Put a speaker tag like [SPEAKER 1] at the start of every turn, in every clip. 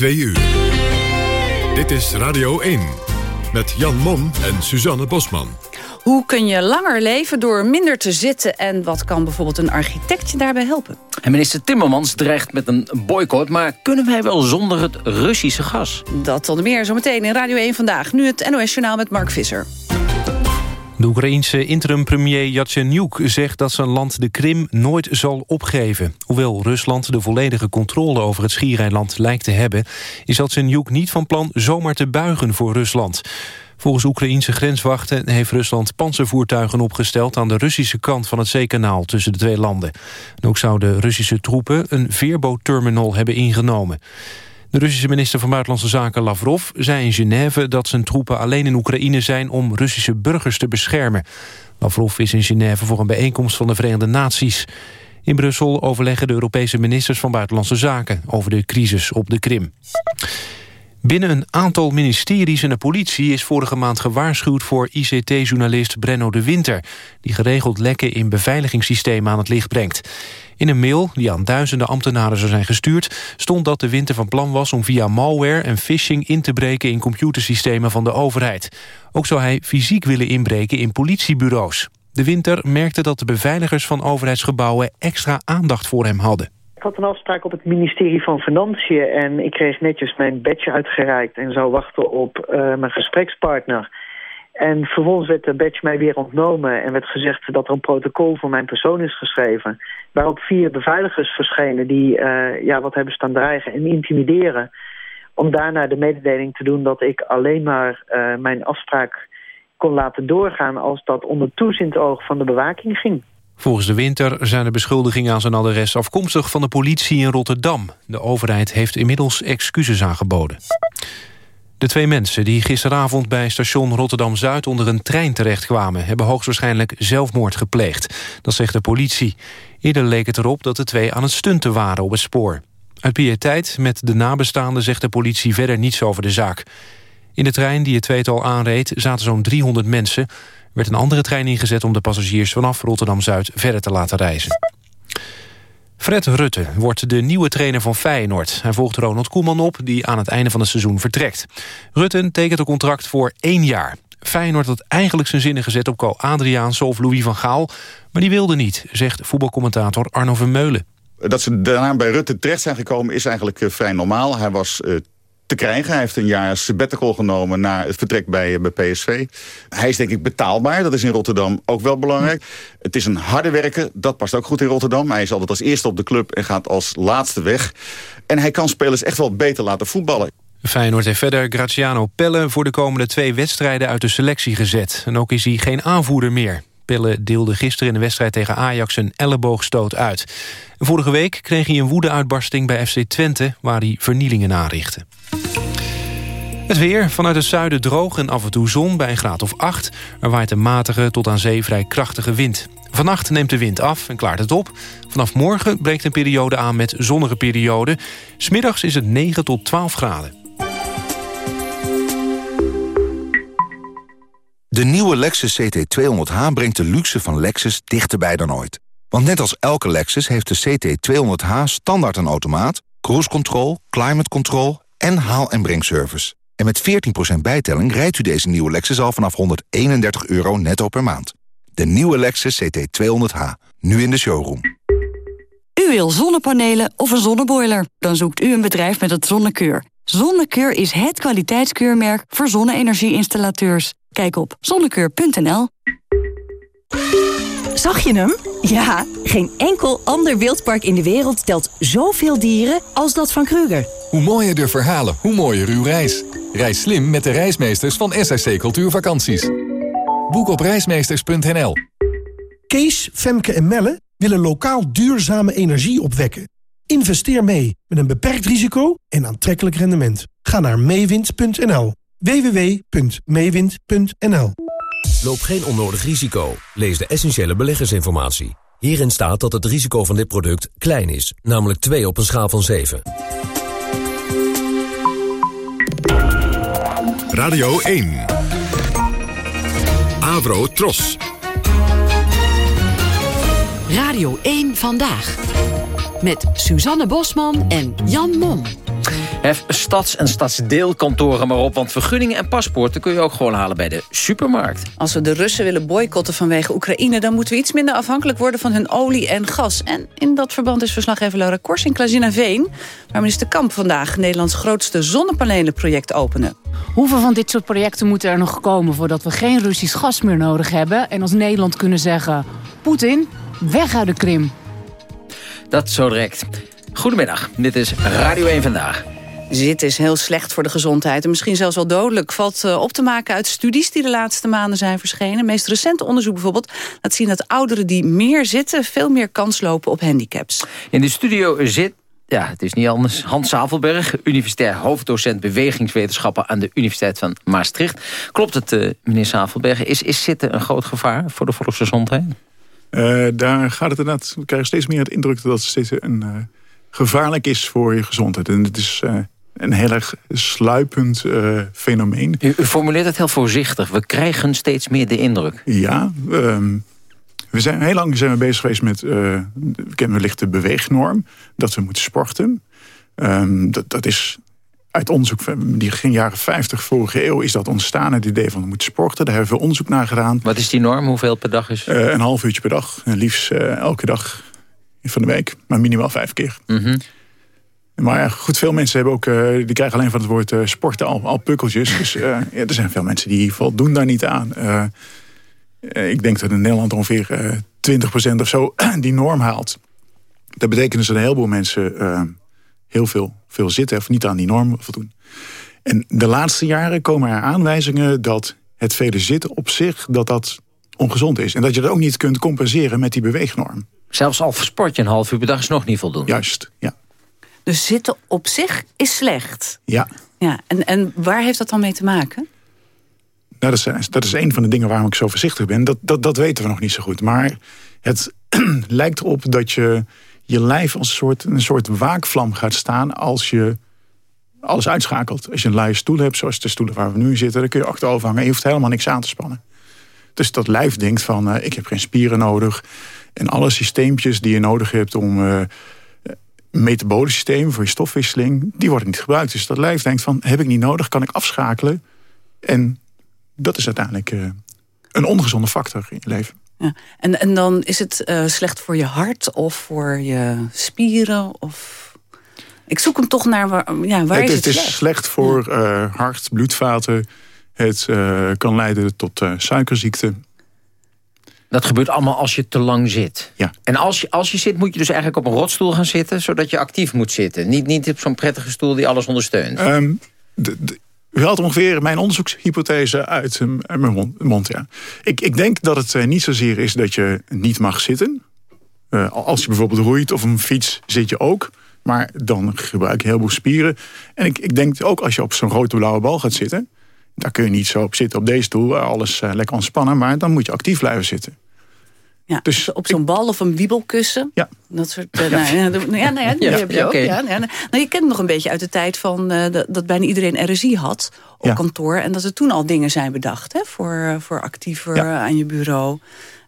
[SPEAKER 1] 2 uur. Dit is Radio 1 met Jan Mom en Suzanne Bosman.
[SPEAKER 2] Hoe kun je langer leven door minder te zitten... en wat kan bijvoorbeeld een architect je daarbij helpen?
[SPEAKER 3] En minister Timmermans dreigt met een boycott... maar kunnen wij wel zonder het Russische gas?
[SPEAKER 2] Dat tot meer zometeen in Radio 1 Vandaag. Nu het NOS Journaal met Mark Visser.
[SPEAKER 4] De Oekraïense interim-premier Yatsenyuk zegt dat zijn land de Krim nooit zal opgeven. Hoewel Rusland de volledige controle over het schiereiland lijkt te hebben... is Yatsenyuk niet van plan zomaar te buigen voor Rusland. Volgens Oekraïense grenswachten heeft Rusland panzervoertuigen opgesteld... aan de Russische kant van het zeekanaal tussen de twee landen. En ook zouden Russische troepen een veerbootterminal hebben ingenomen. De Russische minister van Buitenlandse Zaken Lavrov zei in Genève dat zijn troepen alleen in Oekraïne zijn om Russische burgers te beschermen. Lavrov is in Genève voor een bijeenkomst van de Verenigde Naties. In Brussel overleggen de Europese ministers van Buitenlandse Zaken over de crisis op de Krim. Binnen een aantal ministeries en de politie is vorige maand gewaarschuwd voor ICT-journalist Brenno de Winter, die geregeld lekken in beveiligingssystemen aan het licht brengt. In een mail die aan duizenden ambtenaren zou zijn gestuurd... stond dat de winter van plan was om via malware en phishing in te breken... in computersystemen van de overheid. Ook zou hij fysiek willen inbreken in politiebureaus. De winter merkte dat de beveiligers van overheidsgebouwen... extra aandacht voor hem hadden.
[SPEAKER 5] Ik had een afspraak op het ministerie van Financiën... en ik kreeg netjes mijn badge uitgereikt... en zou wachten op uh, mijn gesprekspartner... En vervolgens werd de badge mij weer ontnomen en werd gezegd dat er een protocol voor mijn persoon is geschreven. Waarop vier beveiligers verschenen die uh, ja, wat hebben staan dreigen en intimideren. Om daarna de mededeling te doen dat ik alleen maar uh, mijn afspraak kon laten doorgaan als dat onder toezicht oog van de bewaking ging.
[SPEAKER 4] Volgens de winter zijn de beschuldigingen aan zijn adres afkomstig van de politie in Rotterdam. De overheid heeft inmiddels excuses aangeboden. De twee mensen die gisteravond bij station Rotterdam-Zuid... onder een trein terechtkwamen... hebben hoogstwaarschijnlijk zelfmoord gepleegd. Dat zegt de politie. Eerder leek het erop dat de twee aan het stunten waren op het spoor. Uit pietijd met de nabestaanden zegt de politie verder niets over de zaak. In de trein die het tweetal aanreed zaten zo'n 300 mensen. Er werd een andere trein ingezet om de passagiers vanaf Rotterdam-Zuid verder te laten reizen. Fred Rutte wordt de nieuwe trainer van Feyenoord. Hij volgt Ronald Koeman op, die aan het einde van het seizoen vertrekt. Rutte tekent een contract voor één jaar. Feyenoord had eigenlijk zijn zinnen gezet op Co Adriaanse of Louis van Gaal... maar die wilde niet, zegt voetbalcommentator Arno Vermeulen.
[SPEAKER 6] Dat ze daarna bij Rutte terecht zijn gekomen is eigenlijk uh, vrij normaal. Hij was uh, te krijgen. Hij heeft een jaar sabbatical genomen na het vertrek bij, eh, bij PSV. Hij is denk ik betaalbaar. Dat is in Rotterdam ook wel belangrijk. Het is een harde werker. Dat past ook goed in Rotterdam. Hij is altijd als eerste op de club en gaat als laatste weg. En hij kan spelers echt wel beter laten voetballen.
[SPEAKER 4] Feyenoord heeft verder Graziano Pelle voor de komende twee wedstrijden uit de selectie gezet. En ook is hij geen aanvoerder meer. Pelle deelde gisteren in de wedstrijd tegen Ajax een elleboogstoot uit. Vorige week kreeg hij een woedeuitbarsting bij FC Twente... waar hij vernielingen aanrichtte. Het weer, vanuit het zuiden droog en af en toe zon bij een graad of 8. Er waait een matige tot aan zee vrij krachtige wind. Vannacht neemt de wind af en klaart het op. Vanaf morgen breekt een periode aan met zonnige perioden. Smiddags is het 9 tot 12 graden.
[SPEAKER 7] De nieuwe Lexus CT200H brengt de luxe van Lexus dichterbij dan ooit. Want net als elke Lexus heeft de CT200H standaard een automaat... cruise control, climate control en haal- en brengservice. En met 14% bijtelling rijdt u deze nieuwe Lexus al vanaf 131 euro netto per maand. De nieuwe Lexus CT200H, nu in de showroom.
[SPEAKER 8] U wil zonnepanelen of een zonneboiler? Dan zoekt u een bedrijf met het Zonnekeur. Zonnekeur is het kwaliteitskeurmerk voor zonne-energie-installateurs. Kijk op zonnekeur.nl.
[SPEAKER 9] Zag je hem? Ja, geen enkel ander wildpark in de wereld telt zoveel dieren als dat van Kruger.
[SPEAKER 10] Hoe mooier de verhalen, hoe mooier uw reis. Reis slim met de reismeesters van SSC Cultuurvakanties. Boek op reismeesters.nl.
[SPEAKER 11] Kees, Femke en Melle willen lokaal duurzame energie opwekken. Investeer mee met een beperkt risico en aantrekkelijk rendement. Ga naar meewind.nl. www.meewind.nl
[SPEAKER 12] Loop geen onnodig risico. Lees de essentiële beleggersinformatie. Hierin staat dat het risico van dit product klein is, namelijk 2 op een schaal van 7.
[SPEAKER 1] Radio 1. Avro Tros.
[SPEAKER 2] Radio 1 Vandaag. Met Suzanne Bosman en Jan Mom.
[SPEAKER 3] Hef stads- en stadsdeelkantoren maar op... want vergunningen en paspoorten kun je ook gewoon halen bij de supermarkt.
[SPEAKER 2] Als we de Russen willen boycotten vanwege Oekraïne... dan moeten we iets minder afhankelijk worden van hun olie en gas. En in dat verband is verslaggever Laura Kors in Veen... waar minister Kamp vandaag Nederlands grootste zonnepanelenproject openen.
[SPEAKER 13] Hoeveel van dit soort projecten moeten er nog komen... voordat we geen Russisch gas meer nodig hebben... en als Nederland kunnen zeggen... Poetin, weg uit de Krim.
[SPEAKER 3] Dat zo direct. Goedemiddag, dit is Radio 1 Vandaag.
[SPEAKER 2] Zitten is heel slecht voor de gezondheid en misschien zelfs wel dodelijk. Valt eh, op te maken uit studies die de laatste maanden zijn verschenen. Het meest recente onderzoek bijvoorbeeld laat zien dat ouderen die meer zitten... veel meer kans lopen op handicaps.
[SPEAKER 3] In de studio zit ja, het is niet anders. Hans Zavelberg, universitair hoofddocent bewegingswetenschappen aan de Universiteit van Maastricht. Klopt het, uh, meneer Zavelberg? Is, is zitten een groot gevaar voor de volksgezondheid?
[SPEAKER 14] Uh, daar gaat het inderdaad, we krijgen steeds meer het indruk dat zitten een, uh, gevaarlijk is voor je gezondheid. En het is een heel erg sluipend fenomeen.
[SPEAKER 3] U, u, formuleert het heel voorzichtig. We krijgen steeds meer de indruk.
[SPEAKER 14] Ja, um, we zijn, heel lang zijn we bezig geweest met, uh, we kennen wellicht de beweegnorm, dat we moeten sporten. Um, dat, dat is uit onderzoek van die begin jaren 50 vorige eeuw is dat ontstaan. Het idee van we moeten sporten. Daar hebben we onderzoek naar gedaan.
[SPEAKER 3] Wat is die norm? Hoeveel per dag is?
[SPEAKER 14] Uh, een half uurtje per dag. En liefst uh, elke dag van de week. Maar minimaal vijf keer.
[SPEAKER 3] Mm -hmm.
[SPEAKER 14] Maar ja, goed, veel mensen hebben ook, uh, die krijgen alleen van het woord sporten al, al pukkeltjes. Dus ja, er zijn veel mensen die voldoen daar niet aan. ik denk dat in Nederland ongeveer 20% of zo die norm haalt. Dat betekent dus dat een heleboel mensen uh, heel veel, veel zitten... of niet aan die norm voldoen. En de laatste jaren komen er aanwijzingen dat het vele zitten op zich... dat dat ongezond is. En dat je dat ook niet kunt compenseren met die beweegnorm.
[SPEAKER 3] Zelfs al versport je een half uur per dag is nog niet voldoende.
[SPEAKER 14] Juist, ja.
[SPEAKER 2] Dus zitten op zich is slecht?
[SPEAKER 14] Ja.
[SPEAKER 2] ja en, en waar heeft dat dan mee te maken?
[SPEAKER 14] Nou, dat, is, dat is een van de dingen waarom ik zo voorzichtig ben. Dat, dat, dat weten we nog niet zo goed. Maar het lijkt erop dat je je lijf als een soort, een soort waakvlam gaat staan... als je alles uitschakelt. Als je een luie stoel hebt, zoals de stoelen waar we nu zitten... dan kun je achterover hangen en je hoeft helemaal niks aan te spannen. Dus dat lijf denkt van, uh, ik heb geen spieren nodig. En alle systeempjes die je nodig hebt om... Uh, metabole systemen voor je stofwisseling, die worden niet gebruikt. Dus dat lijf denkt van, heb ik niet nodig, kan ik afschakelen. En dat is uiteindelijk uh, een ongezonde factor in je leven.
[SPEAKER 2] Ja. En, en dan is het uh, slecht voor je hart of voor je spieren? Of... Ik zoek hem toch naar waar, ja, waar
[SPEAKER 14] het,
[SPEAKER 2] is
[SPEAKER 14] het
[SPEAKER 2] het
[SPEAKER 14] is
[SPEAKER 2] slecht?
[SPEAKER 14] slecht voor uh, hart, bloedvaten. Het kan leiden tot suikerziekte.
[SPEAKER 3] Dat gebeurt allemaal als je te lang zit.
[SPEAKER 14] Ja.
[SPEAKER 3] En als je, als je zit, moet je dus eigenlijk op een rotstoel gaan zitten... zodat je actief moet zitten. Niet, niet op zo'n prettige stoel die alles ondersteunt.
[SPEAKER 14] Um, u haalt ongeveer mijn onderzoekshypothese uit mijn mond. mond ja. ik, ik denk dat het niet zozeer is dat je niet mag zitten. Uh, als je bijvoorbeeld roeit of een fiets zit je ook. Maar dan gebruik je heel veel spieren. En ik, ik denk ook als je op zo'n grote blauwe bal gaat zitten... daar kun je niet zo op zitten op deze stoel, alles uh, lekker ontspannen... maar dan moet je actief blijven zitten.
[SPEAKER 2] Ja, dus op zo'n bal of een wiebelkussen.
[SPEAKER 14] Ja.
[SPEAKER 2] Dat soort. Nou, ja, nou ja, nou ja, die
[SPEAKER 3] Ja,
[SPEAKER 2] heb je ook.
[SPEAKER 3] oké.
[SPEAKER 2] Ja, ja. Nou, je kent het nog een beetje uit de tijd van uh, dat, dat bijna iedereen RSI had op
[SPEAKER 14] Ja.
[SPEAKER 2] kantoor. En dat er toen al dingen zijn bedacht hè, voor, voor actiever
[SPEAKER 14] Ja.
[SPEAKER 2] aan je bureau.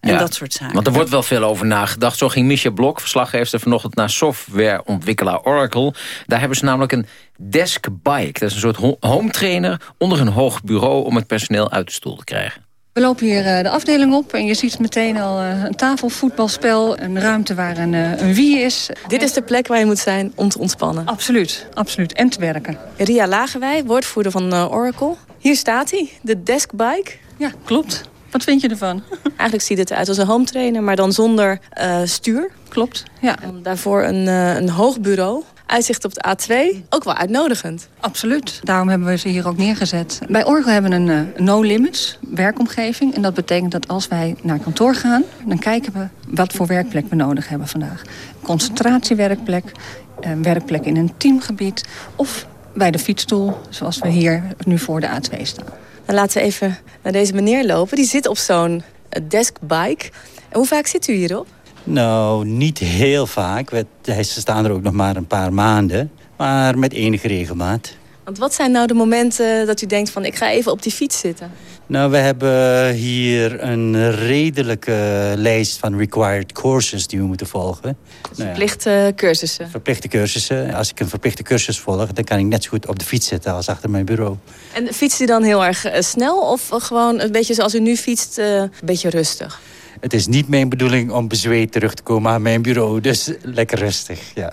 [SPEAKER 2] En
[SPEAKER 3] Ja.
[SPEAKER 2] dat soort zaken.
[SPEAKER 3] Want er wordt wel veel over nagedacht. Zo ging Misha Blok, verslaggever vanochtend naar softwareontwikkelaar Oracle. Daar hebben ze namelijk een desk bike. Dat is een soort ho- home trainer onder een hoog bureau... om het personeel uit de stoel te krijgen.
[SPEAKER 15] We lopen hier eh, de afdeling op en je ziet meteen al eh, een tafelvoetbalspel, een ruimte waar een, eh, een wie is.
[SPEAKER 16] Dit is de plek waar je moet zijn om te ontspannen.
[SPEAKER 15] Absoluut, absoluut. En te werken.
[SPEAKER 16] Ria Lagerwij, woordvoerder van Oracle. Hier staat hij, de deskbike.
[SPEAKER 15] Ja, klopt. Wat vind je ervan?
[SPEAKER 16] Eigenlijk ziet het eruit als een home trainer, maar dan zonder stuur.
[SPEAKER 15] Klopt, ja.
[SPEAKER 16] En daarvoor een, eh, een hoog bureau. Uitzicht op de A2. Ook wel uitnodigend.
[SPEAKER 15] Absoluut. Daarom hebben we ze hier ook neergezet. Bij Oracle hebben we een eh, no-limits werkomgeving. En dat betekent dat als wij naar kantoor gaan... dan kijken we wat voor werkplek we nodig hebben vandaag. Concentratiewerkplek, een werkplek in een teamgebied... of bij de fietsstoel, zoals we hier nu voor de A2 staan.
[SPEAKER 16] Dan laten we even naar deze meneer lopen. Die zit op zo'n eh, deskbike. En hoe vaak zit u hierop?
[SPEAKER 17] Nou, niet heel vaak. Ze staan er ook nog maar een paar maanden. Maar met enige regelmaat.
[SPEAKER 16] Want wat zijn nou de momenten dat u denkt van ik ga even op die fiets zitten?
[SPEAKER 17] Nou, we hebben hier een redelijke lijst van required courses die we moeten volgen. Nou ja,
[SPEAKER 16] Verplichte cursussen.
[SPEAKER 17] verplichte cursussen. Als ik een verplichte cursus volg, dan kan ik net zo goed op de fiets zitten als achter mijn bureau.
[SPEAKER 16] En fietst u dan heel erg eh, snel of gewoon een beetje zoals u nu fietst, eh, een beetje rustig?
[SPEAKER 17] Het is niet mijn bedoeling om bezweet terug te komen aan mijn bureau, dus lekker rustig, ja.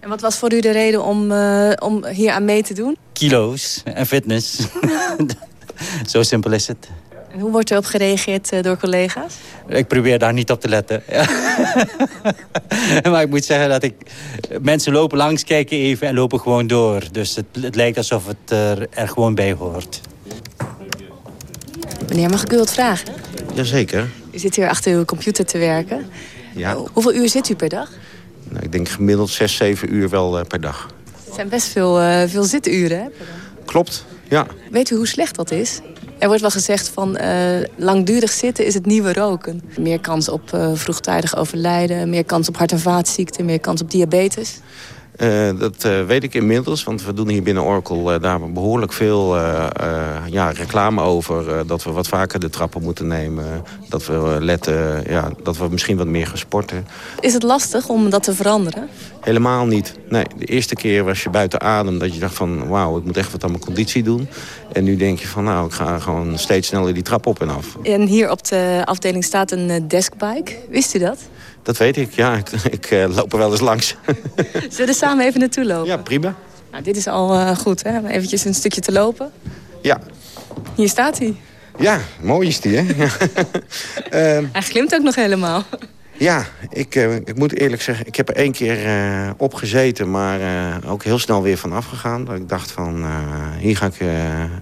[SPEAKER 16] En wat was voor u de reden om, eh, om hier aan mee te doen?
[SPEAKER 17] Kilo's en fitness. Zo simpel is het.
[SPEAKER 16] En hoe wordt erop gereageerd eh, door collega's?
[SPEAKER 17] Ik probeer daar niet op te letten. maar ik moet zeggen dat ik... Mensen lopen langs, kijken even en lopen gewoon door. Dus het, het lijkt alsof het er, er gewoon bij hoort.
[SPEAKER 16] Meneer, mag ik u wat vragen?
[SPEAKER 18] Jazeker.
[SPEAKER 16] U zit hier achter uw computer te werken.
[SPEAKER 18] Ja.
[SPEAKER 16] Hoeveel uur zit u per dag?
[SPEAKER 18] Nou, ik denk gemiddeld 6, 7 uur wel eh, per dag.
[SPEAKER 16] Het zijn best veel, eh, veel zituren, hè?
[SPEAKER 18] Klopt, ja.
[SPEAKER 16] Weet u hoe slecht dat is? Er wordt wel gezegd van eh, langdurig zitten is het nieuwe roken. Meer kans op vroegtijdig overlijden, meer kans op hart- en vaatziekten, meer kans op diabetes.
[SPEAKER 18] Eh, dat eh, weet ik inmiddels, want we doen hier binnen Oracle eh, daar behoorlijk veel ja, reclame over. dat we wat vaker de trappen moeten nemen. Dat we letten, ja, dat we misschien wat meer gaan sporten.
[SPEAKER 16] Is het lastig om dat te veranderen?
[SPEAKER 18] Helemaal niet. Nee, de eerste keer was je buiten adem dat je dacht van... wauw, ik moet echt wat aan mijn conditie doen. En nu denk je van nou, ik ga gewoon steeds sneller die trap op en af.
[SPEAKER 16] En hier op de afdeling staat een deskbike. Wist u dat?
[SPEAKER 18] Dat weet ik, ja. Ik, ik eh, loop er wel eens langs.
[SPEAKER 16] Zullen we er samen even naartoe lopen?
[SPEAKER 18] Ja, prima.
[SPEAKER 16] Nou, dit is al eh, goed, hè? Eventjes een stukje te lopen.
[SPEAKER 18] Ja.
[SPEAKER 16] Hier staat hij.
[SPEAKER 18] Ja, mooi is die, hè?
[SPEAKER 16] Hij glimt ook nog helemaal.
[SPEAKER 18] Ja, ik, eh, ik moet eerlijk zeggen, ik heb er één keer eh, op gezeten... maar eh, ook heel snel weer van afgegaan. Dat ik dacht van, hier ga ik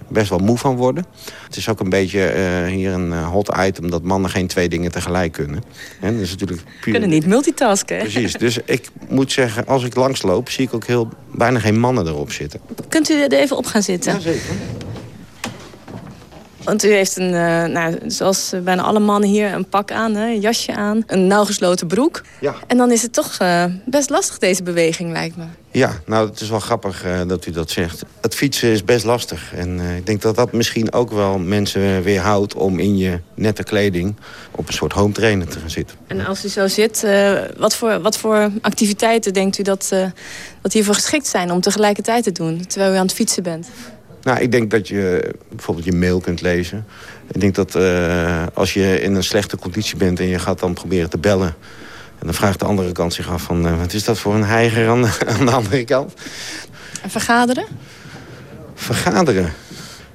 [SPEAKER 18] best wel moe van worden. Het is ook een beetje hier een hot item... dat mannen geen twee dingen tegelijk kunnen. En dat is natuurlijk puur...
[SPEAKER 16] kunnen niet multitasken.
[SPEAKER 18] Precies, dus ik moet zeggen, als ik langsloop... zie ik ook heel, bijna geen mannen erop zitten.
[SPEAKER 16] Kunt u er even op gaan zitten?
[SPEAKER 18] Ja, zeker.
[SPEAKER 16] Want u heeft een, eh, nou, zoals bijna alle mannen hier, een pak aan, hè, een jasje aan, een nauwgesloten broek.
[SPEAKER 18] Ja.
[SPEAKER 16] En dan is het toch eh, best lastig, deze beweging, lijkt me.
[SPEAKER 18] Ja, nou, het is wel grappig eh, dat u dat zegt. Het fietsen is best lastig. En eh, ik denk dat dat misschien ook wel mensen weerhoudt... om in je nette kleding op een soort home trainer te gaan zitten.
[SPEAKER 16] En als u zo zit, eh, wat, voor, wat voor activiteiten denkt u dat, eh, dat hiervoor geschikt zijn om tegelijkertijd te doen, terwijl u aan het fietsen bent?
[SPEAKER 18] Nou, ik denk dat je bijvoorbeeld je mail kunt lezen. Ik denk dat eh, als je in een slechte conditie bent... en je gaat dan proberen te bellen... en dan vraagt de andere kant zich af van... eh, wat is dat voor een heiger aan de, aan de andere kant?
[SPEAKER 16] En vergaderen?
[SPEAKER 18] Vergaderen.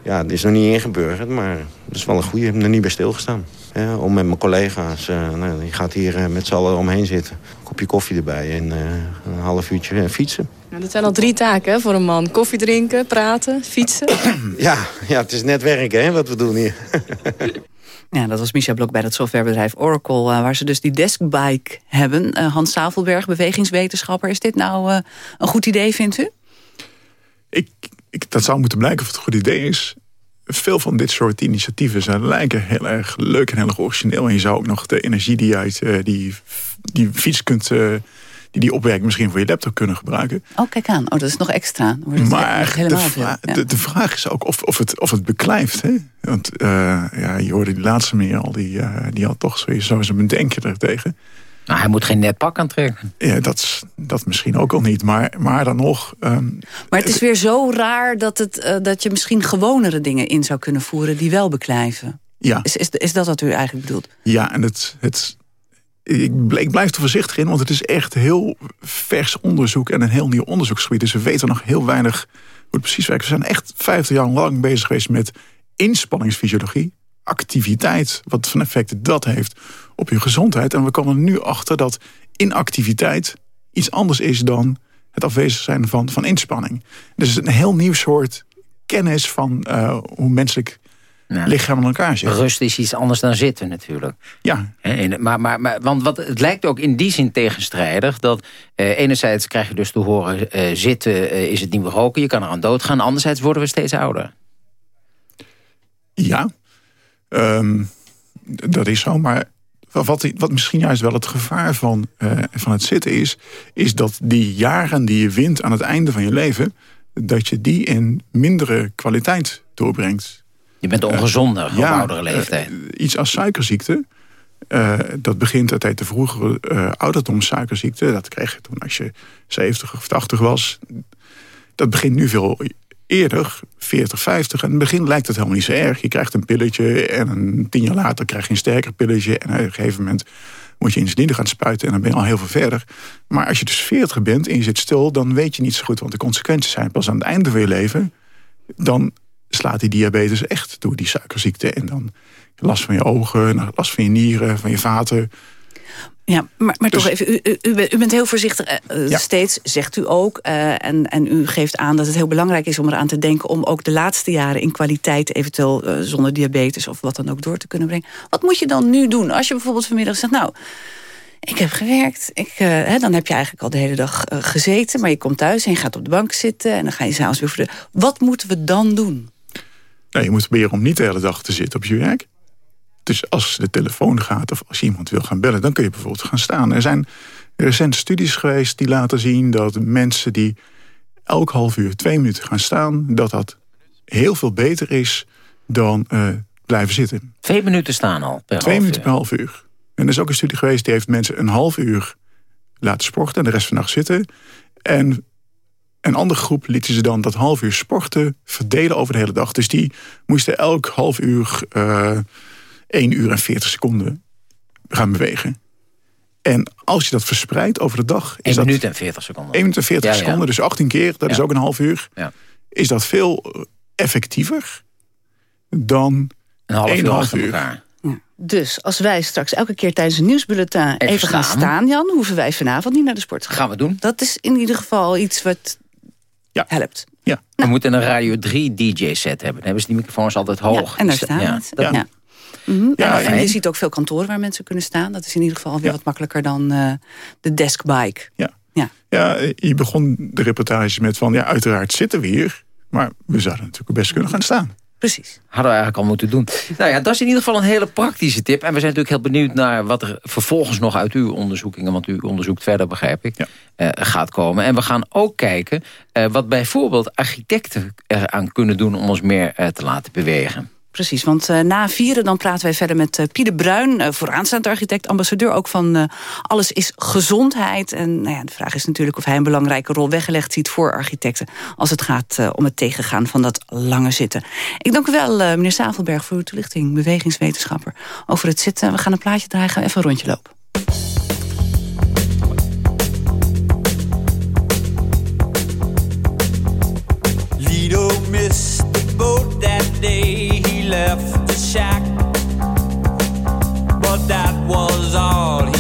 [SPEAKER 18] Ja, het is nog niet ingeburgerd, maar dat is wel een goede. Ik heb er niet bij stilgestaan. Ja, om met mijn collega's, eh nou, je gaat hier met z'n allen omheen zitten. kopje koffie erbij en een half uurtje fietsen.
[SPEAKER 16] Nou, dat zijn al drie taken hè, voor een man. Koffie drinken, praten, fietsen.
[SPEAKER 18] Ja, ja, het is net werken hè, wat we doen hier.
[SPEAKER 2] Ja, dat was Micha Blok bij het softwarebedrijf Oracle... eh, waar ze dus die deskbike hebben. Eh, Hans Savelberg, bewegingswetenschapper. Is dit nou eh, een goed idee, vindt u?
[SPEAKER 14] Ik, dat zou moeten blijken of het een goed idee is. Veel van dit soort initiatieven zijn, lijken heel erg leuk en heel erg origineel. En je zou ook nog de energie die je uit eh, die, die fiets kunt... die die opwerkt misschien voor je laptop kunnen gebruiken.
[SPEAKER 2] Oh, kijk aan. Oh, dat is nog extra. Het
[SPEAKER 14] Maar
[SPEAKER 2] echt
[SPEAKER 14] de, vra-.
[SPEAKER 2] Ja.
[SPEAKER 14] de, de vraag is ook of, of, het, of het beklijft. Hè? Want eh, ja, je hoorde die laatste meer al, die, eh, die had toch sowieso zijn bedenken er tegen.
[SPEAKER 3] Nou, hij moet geen net pak aantrekken.
[SPEAKER 14] Ja, dat, dat misschien ook al niet. Maar, maar dan nog... ehm,
[SPEAKER 2] Maar het is weer zo raar dat, het, eh, dat je misschien gewonere dingen in zou kunnen voeren... die wel beklijven.
[SPEAKER 14] Ja.
[SPEAKER 2] Is, is, is dat wat u eigenlijk bedoelt?
[SPEAKER 14] Ja, en het, het, ik, bl- ik blijf er voorzichtig in, want het is echt heel vers onderzoek en een heel nieuw onderzoeksgebied. Dus we weten nog heel weinig hoe het precies werkt. We zijn echt 50 jaar lang bezig geweest met inspanningsfysiologie, activiteit, wat voor effecten dat heeft op je gezondheid. En we komen nu achter dat inactiviteit iets anders is dan het afwezig zijn van, van inspanning. Dus het is een heel nieuw soort kennis van eh, hoe menselijk lichaam in elkaar zit.
[SPEAKER 3] Rust is iets anders dan zitten natuurlijk.
[SPEAKER 14] Ja.
[SPEAKER 3] En- maar, maar, maar, want wat, het lijkt ook in die zin tegenstrijdig... dat eh, enerzijds krijg je dus te horen... eh, zitten eh, is het nieuwe roken, je kan eraan doodgaan. Anderzijds worden we steeds ouder.
[SPEAKER 14] Ja, Ehm, dat is zo. Maar wat, wat misschien juist wel het gevaar van, eh, van het zitten is... is dat die jaren die je wint aan het einde van je leven... dat je die in mindere kwaliteit doorbrengt.
[SPEAKER 3] Je bent ongezonder op oudere
[SPEAKER 14] eh,
[SPEAKER 3] leeftijd.
[SPEAKER 14] iets als suikerziekte. eh, dat begint uit uit de vroegere uh, ouderdomssuikerziekte. Dat kreeg je toen als je 70 of 80 was. Dat begint nu veel eerder, 40, 50. En in het begin lijkt het helemaal niet zo erg. Je krijgt een pilletje en een tien jaar later krijg je een sterker pilletje. En op een gegeven moment moet je insuline gaan spuiten en dan ben je al heel veel verder. Maar als je dus 40 bent en je zit stil, dan weet je niet zo goed wat de consequenties zijn. Pas aan het einde van je leven, dan slaat die diabetes echt door die suikerziekte. En dan last van je ogen, last van je nieren, van je vaten.
[SPEAKER 2] Ja, maar, maar dus, toch even, u, u, u, bent heel voorzichtig. Uh, ja. Steeds zegt u ook, uh, en, en u geeft aan dat het heel belangrijk is om eraan te denken... om ook de laatste jaren in kwaliteit eventueel uh, zonder diabetes of wat dan ook door te kunnen brengen. Wat moet je dan nu doen? Als je bijvoorbeeld vanmiddag zegt, nou, ik heb gewerkt. Ik, hè, dan heb je eigenlijk al de hele dag gezeten, maar je komt thuis en je gaat op de bank zitten... en dan ga je s'avonds weer voor de... Wat moeten we dan doen?
[SPEAKER 14] Nou, je moet proberen om niet de hele dag te zitten op je werk. Dus als de telefoon gaat of als je iemand wil gaan bellen... dan kun je bijvoorbeeld gaan staan. Er zijn recent studies geweest die laten zien dat mensen die elk half uur twee minuten gaan staan... dat dat heel veel beter is dan uh, blijven zitten.
[SPEAKER 3] Twee minuten staan al per
[SPEAKER 14] Twee minuten per half uur. En er is ook een studie geweest die heeft mensen een half uur laten sporten... en de rest van de nacht zitten. En een andere groep lieten ze dan dat half uur sporten verdelen over de hele dag. Dus die moesten elk half uur... Uh, 1 uur en 40 seconden gaan bewegen. En als je dat verspreidt over de dag...
[SPEAKER 3] 1 minuut en 40 seconden.
[SPEAKER 14] 1 minuut en 40 ja, seconden, ja. dus 18 keer, dat
[SPEAKER 3] ja.
[SPEAKER 14] is ook een half uur. Is dat veel effectiever dan
[SPEAKER 3] een half uur.
[SPEAKER 14] Half uur.
[SPEAKER 3] Elkaar.
[SPEAKER 2] Dus als wij straks elke keer tijdens een nieuwsbulletin even, even gaan staan. staan, Jan... hoeven wij vanavond niet naar de sport te gaan.
[SPEAKER 3] Gaan we doen.
[SPEAKER 2] Dat is in ieder geval iets wat
[SPEAKER 14] ja.
[SPEAKER 2] helpt.
[SPEAKER 14] Ja.
[SPEAKER 3] We moeten een Radio 3 DJ-set hebben. Dan hebben ze die microfoons altijd hoog.
[SPEAKER 2] Ja, en daar staan
[SPEAKER 3] ja.
[SPEAKER 2] Dat, ja. Mm -hmm. ja, en, en je ziet ook veel kantoren waar mensen kunnen staan. Dat is in ieder geval weer wat makkelijker dan uh, de deskbike.
[SPEAKER 14] Ja.
[SPEAKER 2] Ja.
[SPEAKER 14] ja, je begon de reportage met van... ja, uiteraard zitten we hier, maar we zouden natuurlijk best kunnen gaan staan.
[SPEAKER 2] Precies.
[SPEAKER 3] Hadden we eigenlijk al moeten doen. Nou ja, dat is in ieder geval een hele praktische tip. En we zijn natuurlijk heel benieuwd naar wat er vervolgens nog uit uw onderzoekingen... want u onderzoekt verder, begrijp ik,
[SPEAKER 14] ja.
[SPEAKER 3] uh, gaat komen. En we gaan ook kijken uh, wat bijvoorbeeld architecten eraan kunnen doen... om ons meer uh, te laten bewegen.
[SPEAKER 2] Precies, want uh, na vieren dan praten wij verder met uh, Pieter Bruin... Uh, vooraanstaand architect, ambassadeur ook van Alles is Gezondheid. En nou ja, de vraag is natuurlijk of hij een belangrijke rol weggelegd ziet... voor architecten als het gaat om het tegengaan van dat lange zitten. Ik dank u wel, meneer Savelberg, voor uw toelichting, bewegingswetenschapper... over het zitten. We gaan een plaatje draaien, gaan even een rondje lopen.
[SPEAKER 19] Was all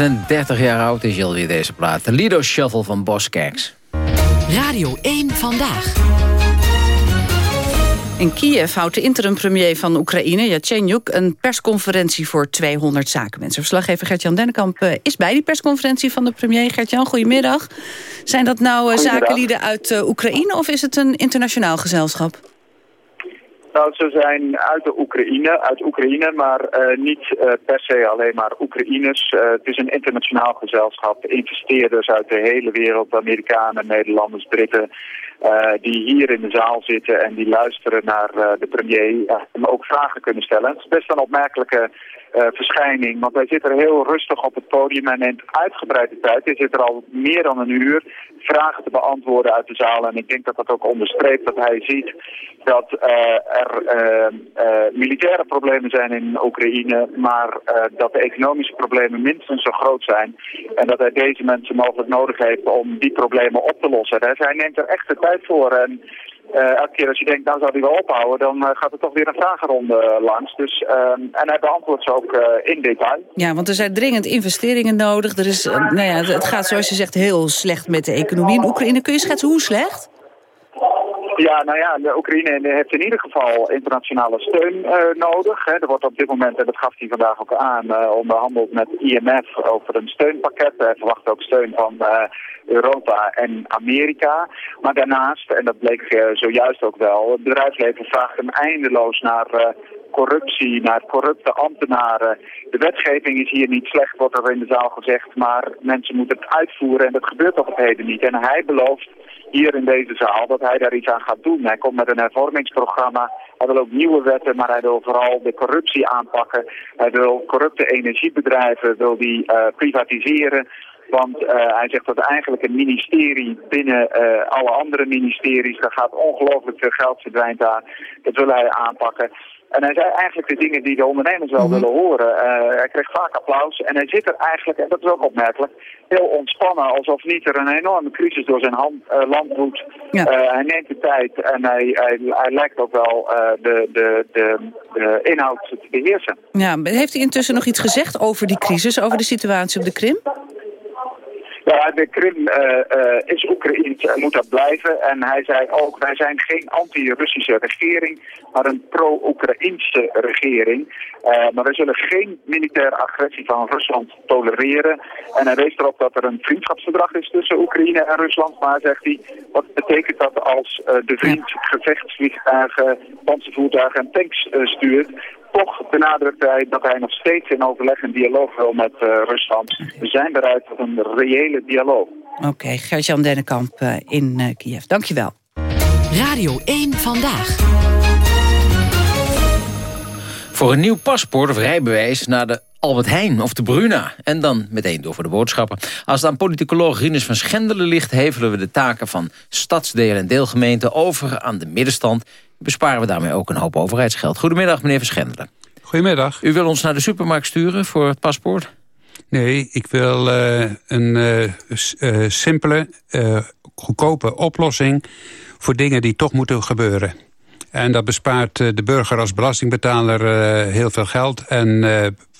[SPEAKER 3] 37 jaar oud is alweer deze plaat. De Lido Shuffle van Boskeks.
[SPEAKER 8] Radio 1 Vandaag.
[SPEAKER 2] In Kiev houdt de interim-premier van Oekraïne, Yatsenyuk... een persconferentie voor 200 zakenmensen. Verslaggever Gert-Jan Dennekamp eh, is bij die persconferentie van de premier. Gert-Jan, goedemiddag. Zijn dat nou eh, zakenlieden uit eh, Oekraïne of is het een internationaal gezelschap?
[SPEAKER 20] Nou, ze zijn uit de Oekraïne, uit Oekraïne, maar eh, niet eh, per se alleen maar Oekraïners. Eh, het is een internationaal gezelschap, investeerders uit de hele wereld, Amerikanen, Nederlanders, Britten, die hier in de zaal zitten en die luisteren naar de premier en ook vragen kunnen stellen. Het is best een opmerkelijke verschijning, want hij zit er heel rustig op het podium en neemt uitgebreid de tijd. Hij zit er al meer dan een uur vragen te beantwoorden uit de zaal en ik denk dat dat ook onderstreept dat hij ziet dat eh, er eh, eh, militaire problemen zijn in Oekraïne, maar dat de economische problemen minstens zo groot zijn. En dat hij deze mensen mogelijk nodig heeft om die problemen op te lossen. Dus hij neemt er echt de tijd voor. En elke keer als je denkt, nou zou hij wel ophouden, dan eh, gaat er toch weer een vragenronde langs. Dus, ehm, en hij beantwoordt ze ook eh, in detail.
[SPEAKER 2] Ja, want er zijn dringend investeringen nodig. Er is, eh, nou ja, het gaat zoals je zegt heel slecht met de economie in Oekraïne. Kun je schetsen hoe slecht?
[SPEAKER 20] Ja, nou ja, de Oekraïne heeft in ieder geval internationale steun eh, nodig. Hè. Er wordt op dit moment, en dat gaf hij vandaag ook aan, eh, onderhandeld met IMF over een steunpakket. Hij verwacht ook steun van eh, Europa en Amerika. Maar daarnaast, en dat bleek zojuist ook wel, het bedrijfsleven vraagt hem eindeloos naar corruptie, naar corrupte ambtenaren. De wetgeving is hier niet slecht, wordt er in de zaal gezegd, maar mensen moeten het uitvoeren en dat gebeurt op het heden niet. En hij belooft hier in deze zaal dat hij daar iets aan gaat doen. Hij komt met een hervormingsprogramma, hij wil ook nieuwe wetten, maar hij wil vooral de corruptie aanpakken. Hij wil corrupte energiebedrijven, wil die eh, privatiseren. Want eh, hij zegt dat eigenlijk een ministerie binnen eh, alle andere ministeries, daar gaat ongelooflijk veel geld verdwijnt daar. Dat wil hij aanpakken. En hij zei eigenlijk de dingen die de ondernemers wel willen horen. Eh, hij kreeg vaak applaus en hij zit er eigenlijk, en dat is ook opmerkelijk, heel ontspannen. Alsof niet er een enorme crisis door zijn hand, eh, land woedt. Eh, hij neemt de tijd en hij, hij, hij lijkt ook wel de, de, de, de inhoud te beheersen.
[SPEAKER 2] Ja, heeft hij intussen nog iets gezegd over die crisis, over de situatie op de Krim?
[SPEAKER 20] Ja, de Krim eh, eh, is Oekraïens en moet dat blijven. En hij zei ook, wij zijn geen anti-Russische regering, maar een pro-Oekraïnse regering. Eh, maar wij zullen geen militaire agressie van Rusland tolereren. En hij wees erop dat er een vriendschapsverdrag is tussen Oekraïne en Rusland. Maar zegt hij, wat betekent dat als eh, de vriend gevechtsvliegtuigen, panzervoertuigen en tanks eh, stuurt? Toch benadrukt hij dat hij nog steeds in overleg en dialoog wil met eh, Rusland. We zijn bereid tot een reële dialoog.
[SPEAKER 2] Oké, Gert-Jan Dennekamp eh, in eh, Kiev. Dankjewel.
[SPEAKER 8] Radio 1 Vandaag.
[SPEAKER 3] Voor een nieuw paspoort of rijbewijs naar de Albert Heijn of de Bruna. En dan meteen door voor de boodschappen. Als het aan politicoloog Rinus van Schendelen ligt... hevelen we de taken van stadsdelen en deelgemeenten over aan de middenstand. Besparen we daarmee ook een hoop overheidsgeld. Goedemiddag, meneer van Schendelen.
[SPEAKER 21] Goedemiddag.
[SPEAKER 3] U wil ons naar de supermarkt sturen voor het paspoort?
[SPEAKER 21] Nee, ik wil eh, een eh, eh, simpele, goedkope oplossing... voor dingen die toch moeten gebeuren. En dat bespaart eh, de burger als belastingbetaler eh, heel veel geld. En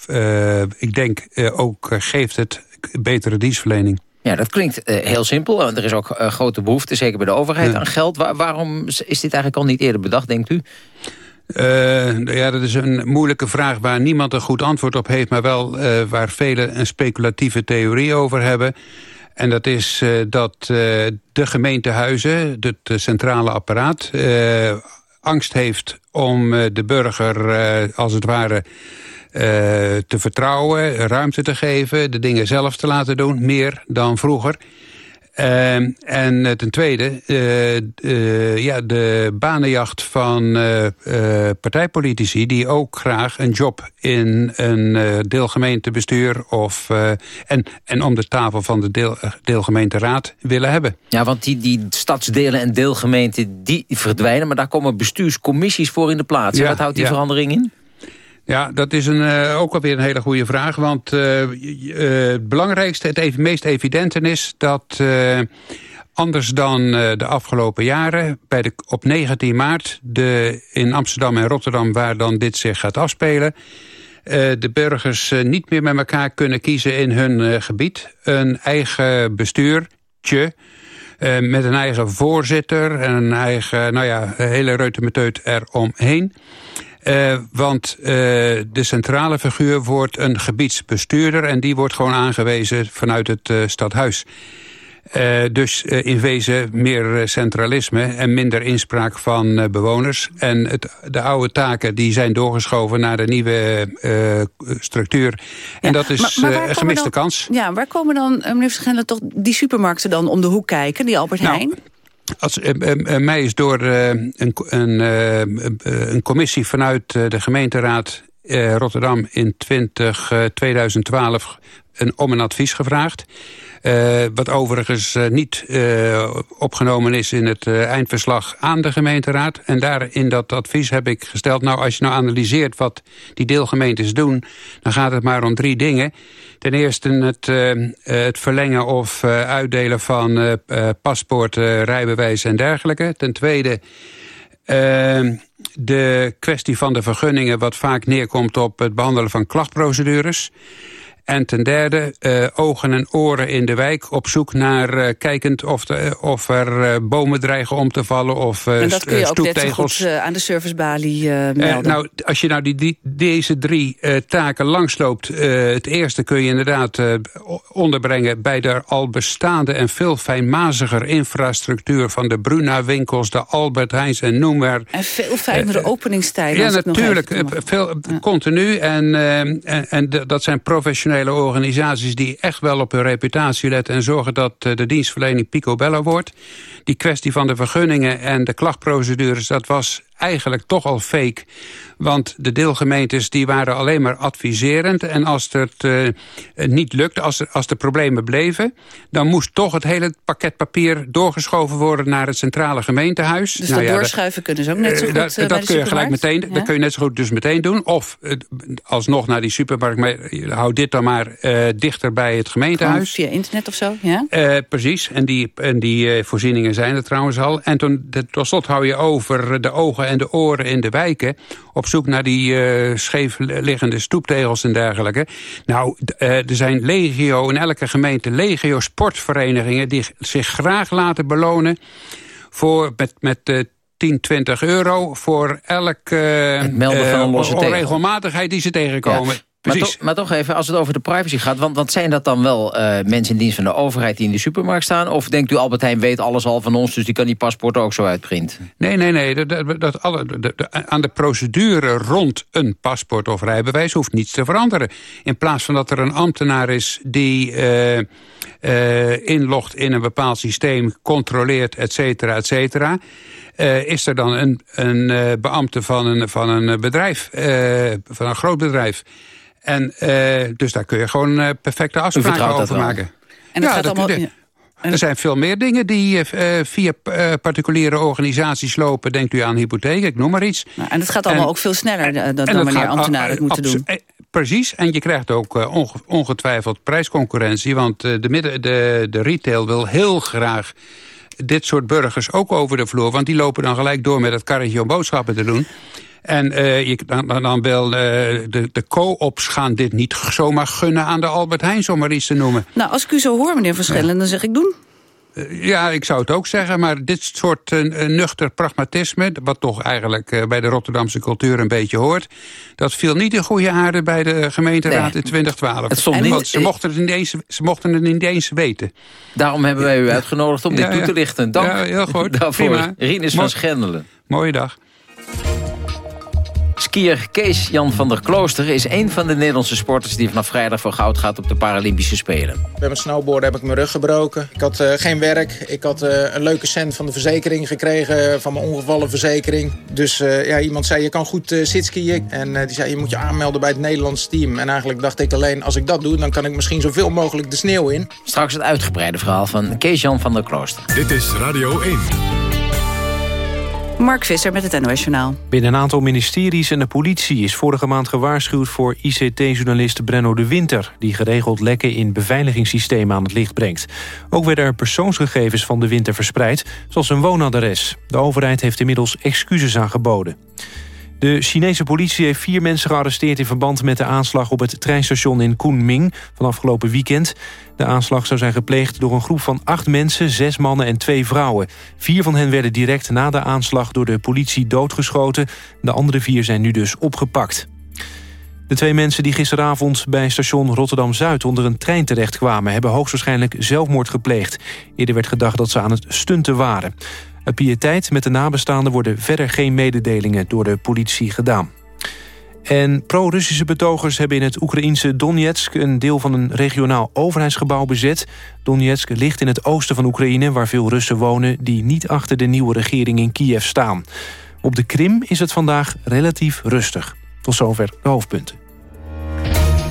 [SPEAKER 21] eh, ik denk ook geeft het betere dienstverlening.
[SPEAKER 3] Ja, dat klinkt heel simpel. Want er is ook grote behoefte, zeker bij de overheid,
[SPEAKER 21] Ja.
[SPEAKER 3] aan geld. Wa- waarom is dit eigenlijk al niet eerder bedacht, denkt u?
[SPEAKER 21] Eh, ja, dat is een moeilijke vraag waar niemand een goed antwoord op heeft... maar wel waar velen een speculatieve theorie over hebben. En dat is dat de gemeentehuizen, het centrale apparaat... angst heeft om eh, de burger eh, als het ware... eh, te vertrouwen, ruimte te geven, de dingen zelf te laten doen, meer dan vroeger. Ehm, en eh, ten tweede, eh, eh, ja, de banenjacht van partijpolitici... die ook graag een job in een deelgemeentebestuur... Of, en, en om de tafel van de deel, deelgemeenteraad willen hebben.
[SPEAKER 3] Ja, want die, die stadsdelen en deelgemeenten die verdwijnen... maar daar komen bestuurscommissies voor in de plaats.
[SPEAKER 21] Ja,
[SPEAKER 3] Wat houdt die
[SPEAKER 21] ja.
[SPEAKER 3] verandering in?
[SPEAKER 21] Ja, dat is een, eh, ook alweer een hele goede vraag. Want eh, eh, het belangrijkste, het ev- meest evidente is dat... anders dan de afgelopen jaren, bij de, op 19 maart... De, in Amsterdam en Rotterdam, waar dan dit zich gaat afspelen... de burgers niet meer met elkaar kunnen kiezen in hun gebied. Een eigen bestuurtje met een eigen voorzitter en een eigen, nou ja, hele reutemeteut eromheen. Eh, want eh, de centrale figuur wordt een gebiedsbestuurder... en die wordt gewoon aangewezen vanuit het eh, stadhuis. Dus in wezen meer centralisme en minder inspraak van bewoners. En het, de oude taken die zijn doorgeschoven naar de nieuwe structuur. En dat is
[SPEAKER 2] Maar- maar waar
[SPEAKER 21] een gemiste
[SPEAKER 2] dan-
[SPEAKER 21] kans.
[SPEAKER 2] Ja, waar komen dan, meneer Verschendelen, toch die supermarkten dan om de hoek kijken? Die Albert
[SPEAKER 21] Nou,
[SPEAKER 2] Heijn?
[SPEAKER 21] Als, eh, eh, eh, mij is door een, een, een commissie vanuit de gemeenteraad Rotterdam in 20, eh, 2012 een, om een advies gevraagd. Eh, wat overigens eh, niet eh, opgenomen is in het eindverslag aan de gemeenteraad. En daar in dat advies heb ik gesteld... nou, als je nou analyseert wat die deelgemeentes doen... dan gaat het maar om drie dingen. Ten eerste het, het verlengen of uitdelen van paspoorten, rijbewijs en dergelijke. Ten tweede eh, de kwestie van de vergunningen... wat vaak neerkomt op het behandelen van klachtprocedures... En ten derde, eh, ogen en oren in de wijk op zoek naar eh, kijkend of, de, of er eh, bomen dreigen om te vallen of eh,
[SPEAKER 2] en dat kun je ook goed aan de servicebalie melden.
[SPEAKER 21] nou, als je nou die, die, deze drie taken langsloopt... het eerste kun je inderdaad onderbrengen... bij de al bestaande en veel fijnmaziger infrastructuur... van de Bruna-winkels, de Albert Heijns en noem maar.
[SPEAKER 2] en veel fijnere openingstijden.
[SPEAKER 21] Ja, natuurlijk. Veel, Continu. En, en, en dat zijn professionele organisaties die echt wel op hun reputatie letten... en zorgen dat eh, de dienstverlening picobello wordt. Die kwestie van de vergunningen en de klachtprocedures... dat was eigenlijk toch al fake. Want de deelgemeentes die waren alleen maar adviserend. En als het eh, niet lukte, als, er, als de problemen bleven... dan moest toch het hele pakket papier doorgeschoven worden... naar het centrale gemeentehuis.
[SPEAKER 2] Dus
[SPEAKER 21] Nou
[SPEAKER 2] dat
[SPEAKER 21] ja,
[SPEAKER 2] doorschuiven kunnen ze ook net zo
[SPEAKER 21] eh,
[SPEAKER 2] goed
[SPEAKER 21] dat,
[SPEAKER 2] eh,
[SPEAKER 21] dat kun je gelijk meteen,
[SPEAKER 2] Ja?
[SPEAKER 21] dat kun je net zo goed dus meteen doen. Of alsnog naar die supermarkt, maar hou dit dan maar dichter bij het
[SPEAKER 2] Gewoon
[SPEAKER 21] gemeentehuis.
[SPEAKER 2] via internet of zo, ja?
[SPEAKER 21] Precies, en die, en die voorzieningen zijn er trouwens al. En toen, tot slot hou je over de ogen en de oren in de wijken... op zoek naar die eh, scheef liggende stoeptegels en dergelijke. Nou, eh, er zijn legio in elke gemeente legio sportverenigingen... die zich graag laten belonen voor, met, met eh, 10, 20 euro... voor elke
[SPEAKER 3] tegel.
[SPEAKER 21] onregelmatigheid die ze tegenkomen.
[SPEAKER 3] Maar,
[SPEAKER 21] Precies.
[SPEAKER 3] toch, maar toch even, als het over de privacy gaat... want, want zijn dat dan wel eh, mensen in dienst van de overheid... die in de supermarkt staan? Of denkt u Albert Heijn weet alles al van ons... dus die kan die paspoorten ook zo uitprinten?
[SPEAKER 21] Nee, nee, nee. Dat, dat, alle, de- de- aan de procedure rond een paspoort of rijbewijs hoeft niets te veranderen. In plaats van dat er een ambtenaar is die eh, eh, inlogt in een bepaald systeem, controleert, et cetera, et cetera. is er dan een, een beambte van een, van een bedrijf, van een groot bedrijf. En eh, dus daar kun je gewoon eh, perfecte afspraken over maken.
[SPEAKER 2] En het gaat
[SPEAKER 21] dat
[SPEAKER 2] allemaal... ja.
[SPEAKER 21] er zijn veel meer dingen die eh, via particuliere organisaties lopen. Denkt u aan hypotheek, ik noem maar iets.
[SPEAKER 2] Nou, en het gaat allemaal
[SPEAKER 21] En-
[SPEAKER 2] ook veel sneller dan,
[SPEAKER 21] en
[SPEAKER 2] wanneer
[SPEAKER 21] gaat,
[SPEAKER 2] ambtenaren het moeten doen.
[SPEAKER 21] Precies, en je krijgt ook onge- ongetwijfeld prijsconcurrentie... want de, midden, de, de retail wil heel graag dit soort burgers ook over de vloer... want die lopen dan gelijk door met het karretje om boodschappen te doen... En eh, je, dan, dan- wel eh, de, de co-ops gaan dit niet zomaar gunnen aan de Albert Heijn, om maar iets te noemen.
[SPEAKER 2] Nou, als ik u zo hoor, meneer Verschillen, dan zeg ik doen.
[SPEAKER 21] Eh, Ja, ik zou het ook zeggen, maar dit soort nuchter pragmatisme... wat toch eigenlijk eh, bij de Rotterdamse cultuur een beetje hoort... dat viel niet in goede aarde bij de gemeenteraad
[SPEAKER 3] Nee.
[SPEAKER 21] in 2012.
[SPEAKER 3] Het stond niet-
[SPEAKER 21] Want ze mochten, het niet eens, ze mochten het niet eens weten.
[SPEAKER 3] Daarom hebben wij u uitgenodigd om
[SPEAKER 21] Ja,
[SPEAKER 3] dit toe te lichten. Dank
[SPEAKER 21] Ja, heel goed.
[SPEAKER 3] daarvoor.
[SPEAKER 21] Prima.
[SPEAKER 3] Rinus
[SPEAKER 21] Mo-
[SPEAKER 3] van Schendelen.
[SPEAKER 21] Mooie dag.
[SPEAKER 3] Skier Kees Jan van der Klooster is een van de Nederlandse sporters... die vanaf vrijdag voor goud gaat op de Paralympische Spelen.
[SPEAKER 22] Bij mijn snowboarden heb ik mijn rug gebroken. Ik had eh, geen werk. Ik had eh, een leuke cent van de verzekering gekregen, van mijn ongevallenverzekering. Dus eh, ja, iemand zei, je kan goed uh, zitskiën. En eh, die zei, je moet je aanmelden bij het Nederlands team. En eigenlijk dacht ik alleen, als ik dat doe, dan kan ik misschien zoveel mogelijk de sneeuw in.
[SPEAKER 3] Straks het uitgebreide verhaal van Kees Jan van der Klooster.
[SPEAKER 1] Dit is Radio 1.
[SPEAKER 2] Mark Visser met het NOS Journaal.
[SPEAKER 4] Binnen een aantal ministeries en de politie is vorige maand gewaarschuwd voor ICT-journalist Brenno de Winter... die geregeld lekken in beveiligingssystemen aan het licht brengt. Ook werden er persoonsgegevens van de Winter verspreid, zoals een woonadres. De overheid heeft inmiddels excuses aangeboden. De Chinese politie heeft vier mensen gearresteerd... in verband met de aanslag op het treinstation in Kunming van afgelopen weekend. De aanslag zou zijn gepleegd door een groep van acht mensen... zes mannen en twee vrouwen. Vier van hen werden direct na de aanslag door de politie doodgeschoten. De andere vier zijn nu dus opgepakt. De twee mensen die gisteravond bij station Rotterdam-Zuid... onder een trein terechtkwamen... hebben hoogstwaarschijnlijk zelfmoord gepleegd. Eerder werd gedacht dat ze aan het stunten waren. Uit pietijd met de nabestaanden worden verder geen mededelingen... door de politie gedaan. En pro-Russische betogers hebben in het Oekraïense Donetsk... een deel van een regionaal overheidsgebouw bezet. Donetsk ligt in het oosten van Oekraïne... waar veel Russen wonen die niet achter de nieuwe regering in Kiev staan. Op de Krim is het vandaag relatief rustig. Tot zover de hoofdpunten.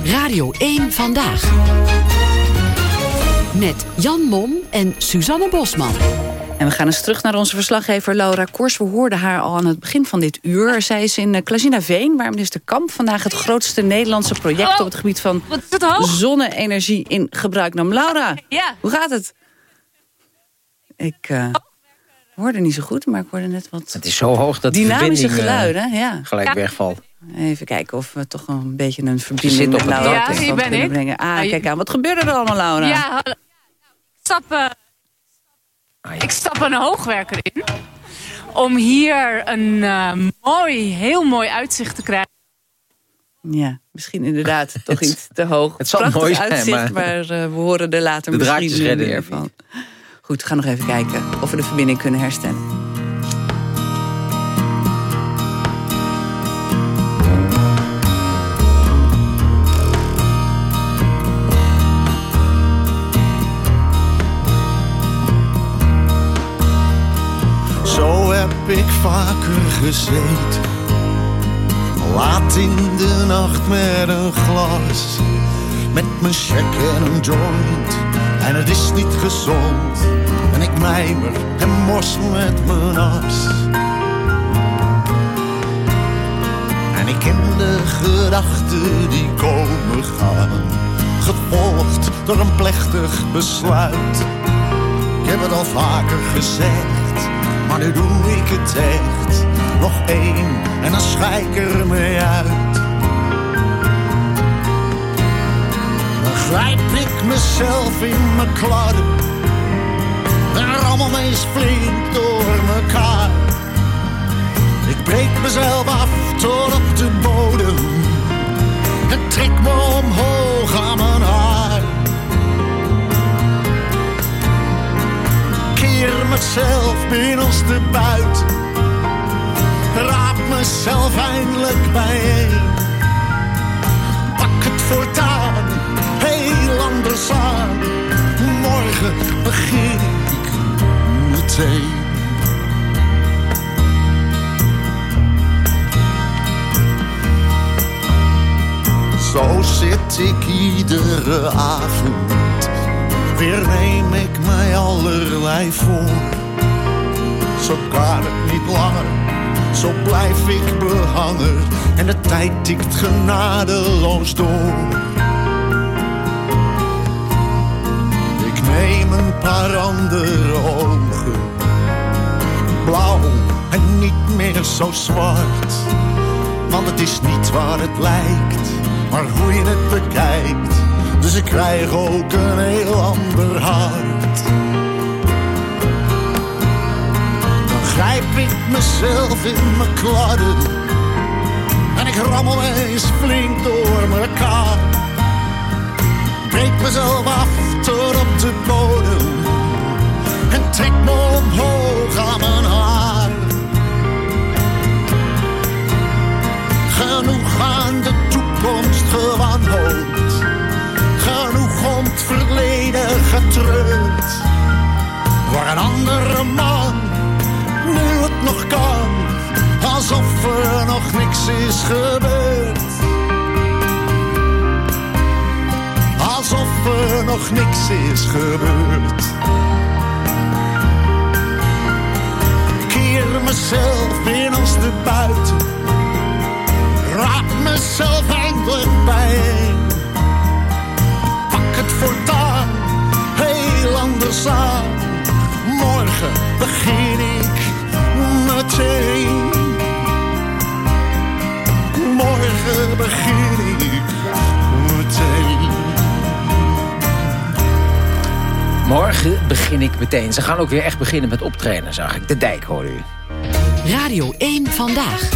[SPEAKER 23] Radio 1 Vandaag. Met Jan Mom en Suzanne Bosman.
[SPEAKER 2] En we gaan eens terug naar onze verslaggever Laura Kors. We hoorden haar al aan het begin van dit uur. Zij is in Klazinaveen, waar minister Kamp vandaag het grootste Nederlandse project op het gebied van zonne-energie in gebruik nam. Laura,
[SPEAKER 24] Ja.
[SPEAKER 2] hoe gaat het? Ik eh, hoorde niet zo goed, maar ik hoorde net wat
[SPEAKER 3] Het is zo hoog dat de
[SPEAKER 2] dynamische
[SPEAKER 3] eh,
[SPEAKER 2] geluiden. Ja.
[SPEAKER 3] gelijk wegvalt.
[SPEAKER 2] Even kijken of we toch een beetje een
[SPEAKER 3] zit
[SPEAKER 2] verbinding
[SPEAKER 3] op
[SPEAKER 2] met
[SPEAKER 3] het
[SPEAKER 2] Laura stand
[SPEAKER 24] hier ben
[SPEAKER 2] kunnen
[SPEAKER 24] ik.
[SPEAKER 2] brengen. Ah,
[SPEAKER 24] je-
[SPEAKER 2] kijk aan. Wat gebeurde er allemaal, Laura?
[SPEAKER 24] Ja, hallo. Ik stap, eh, ik stap een hoogwerker in. Om hier een eh, mooi, heel mooi uitzicht te krijgen.
[SPEAKER 2] Ja, misschien inderdaad toch iets te hoog.
[SPEAKER 3] Het zal
[SPEAKER 2] Prachtig
[SPEAKER 3] mooi zijn,
[SPEAKER 2] uitzicht,
[SPEAKER 3] maar-
[SPEAKER 2] maar, eh, we horen er later
[SPEAKER 3] De
[SPEAKER 2] misschien
[SPEAKER 3] redden
[SPEAKER 2] meer van. Goed, we gaan nog even kijken of we de verbinding kunnen herstellen.
[SPEAKER 25] Vaker gezeten. Laat in de nacht met een glas. Met mijn check en een joint. En het is niet gezond. En ik mijmer en mors met mijn as. En ik ken de gedachten die komen gaan. Gevolgd door een plechtig besluit. Ik heb het al vaker gezegd, maar nu doe ik het echt. Nog één en dan schijk ik er mee uit. Dan grijp ik mezelf in mijn kladden. En rammel me eens flink door mekaar. Mezelf eindelijk bijeen. Pak het voortaan heel anders aan. Morgen begin ik meteen. Zo zit ik iedere avond Weer neem ik mij allerlei voor. Zo kan het niet langer, zo blijf ik behangen. En de tijd tikt genadeloos door. Ik neem een paar andere ogen. Blauw en niet meer zo zwart. Want het is niet waar het lijkt, maar hoe je het bekijkt. Dus ik krijg ook een heel ander hart. Grijp ik mezelf in mijn kladden. En ik rammel eens flink door mekaar. Breek mezelf af tot op de bodem. En trek me omhoog aan mijn haar. Genoeg aan de toekomst gewanhoopd genoeg om het verleden getreurd. Waar een andere man nu het nog kan, alsof er nog niks is gebeurd. Alsof er nog niks is gebeurd. Keer mezelf binnenste buiten, raap mezelf eindelijk bijeen het voortaan heel anders aan. Morgen begin ik Morgen begin ik meteen.
[SPEAKER 3] Morgen begin ik meteen. Ze gaan ook weer echt beginnen met optreden, zag ik. De dijk, hoor u.
[SPEAKER 23] Radio 1 Vandaag.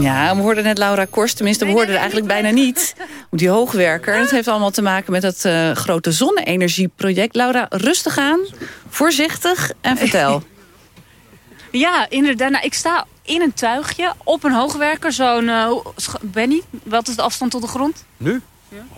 [SPEAKER 2] Ja, we hoorden net Laura Kors, tenminste we hoorden er eigenlijk bijna niet. Die hoogwerker. En het heeft allemaal te maken met dat eh, grote zonne-energieproject. Laura, rustig aan, voorzichtig en vertel.
[SPEAKER 24] Ja, inderdaad. Nou, ik sta in een tuigje op een hoogwerker. Zo'n, sch- Benny, wat is de afstand tot de grond?
[SPEAKER 26] Nu?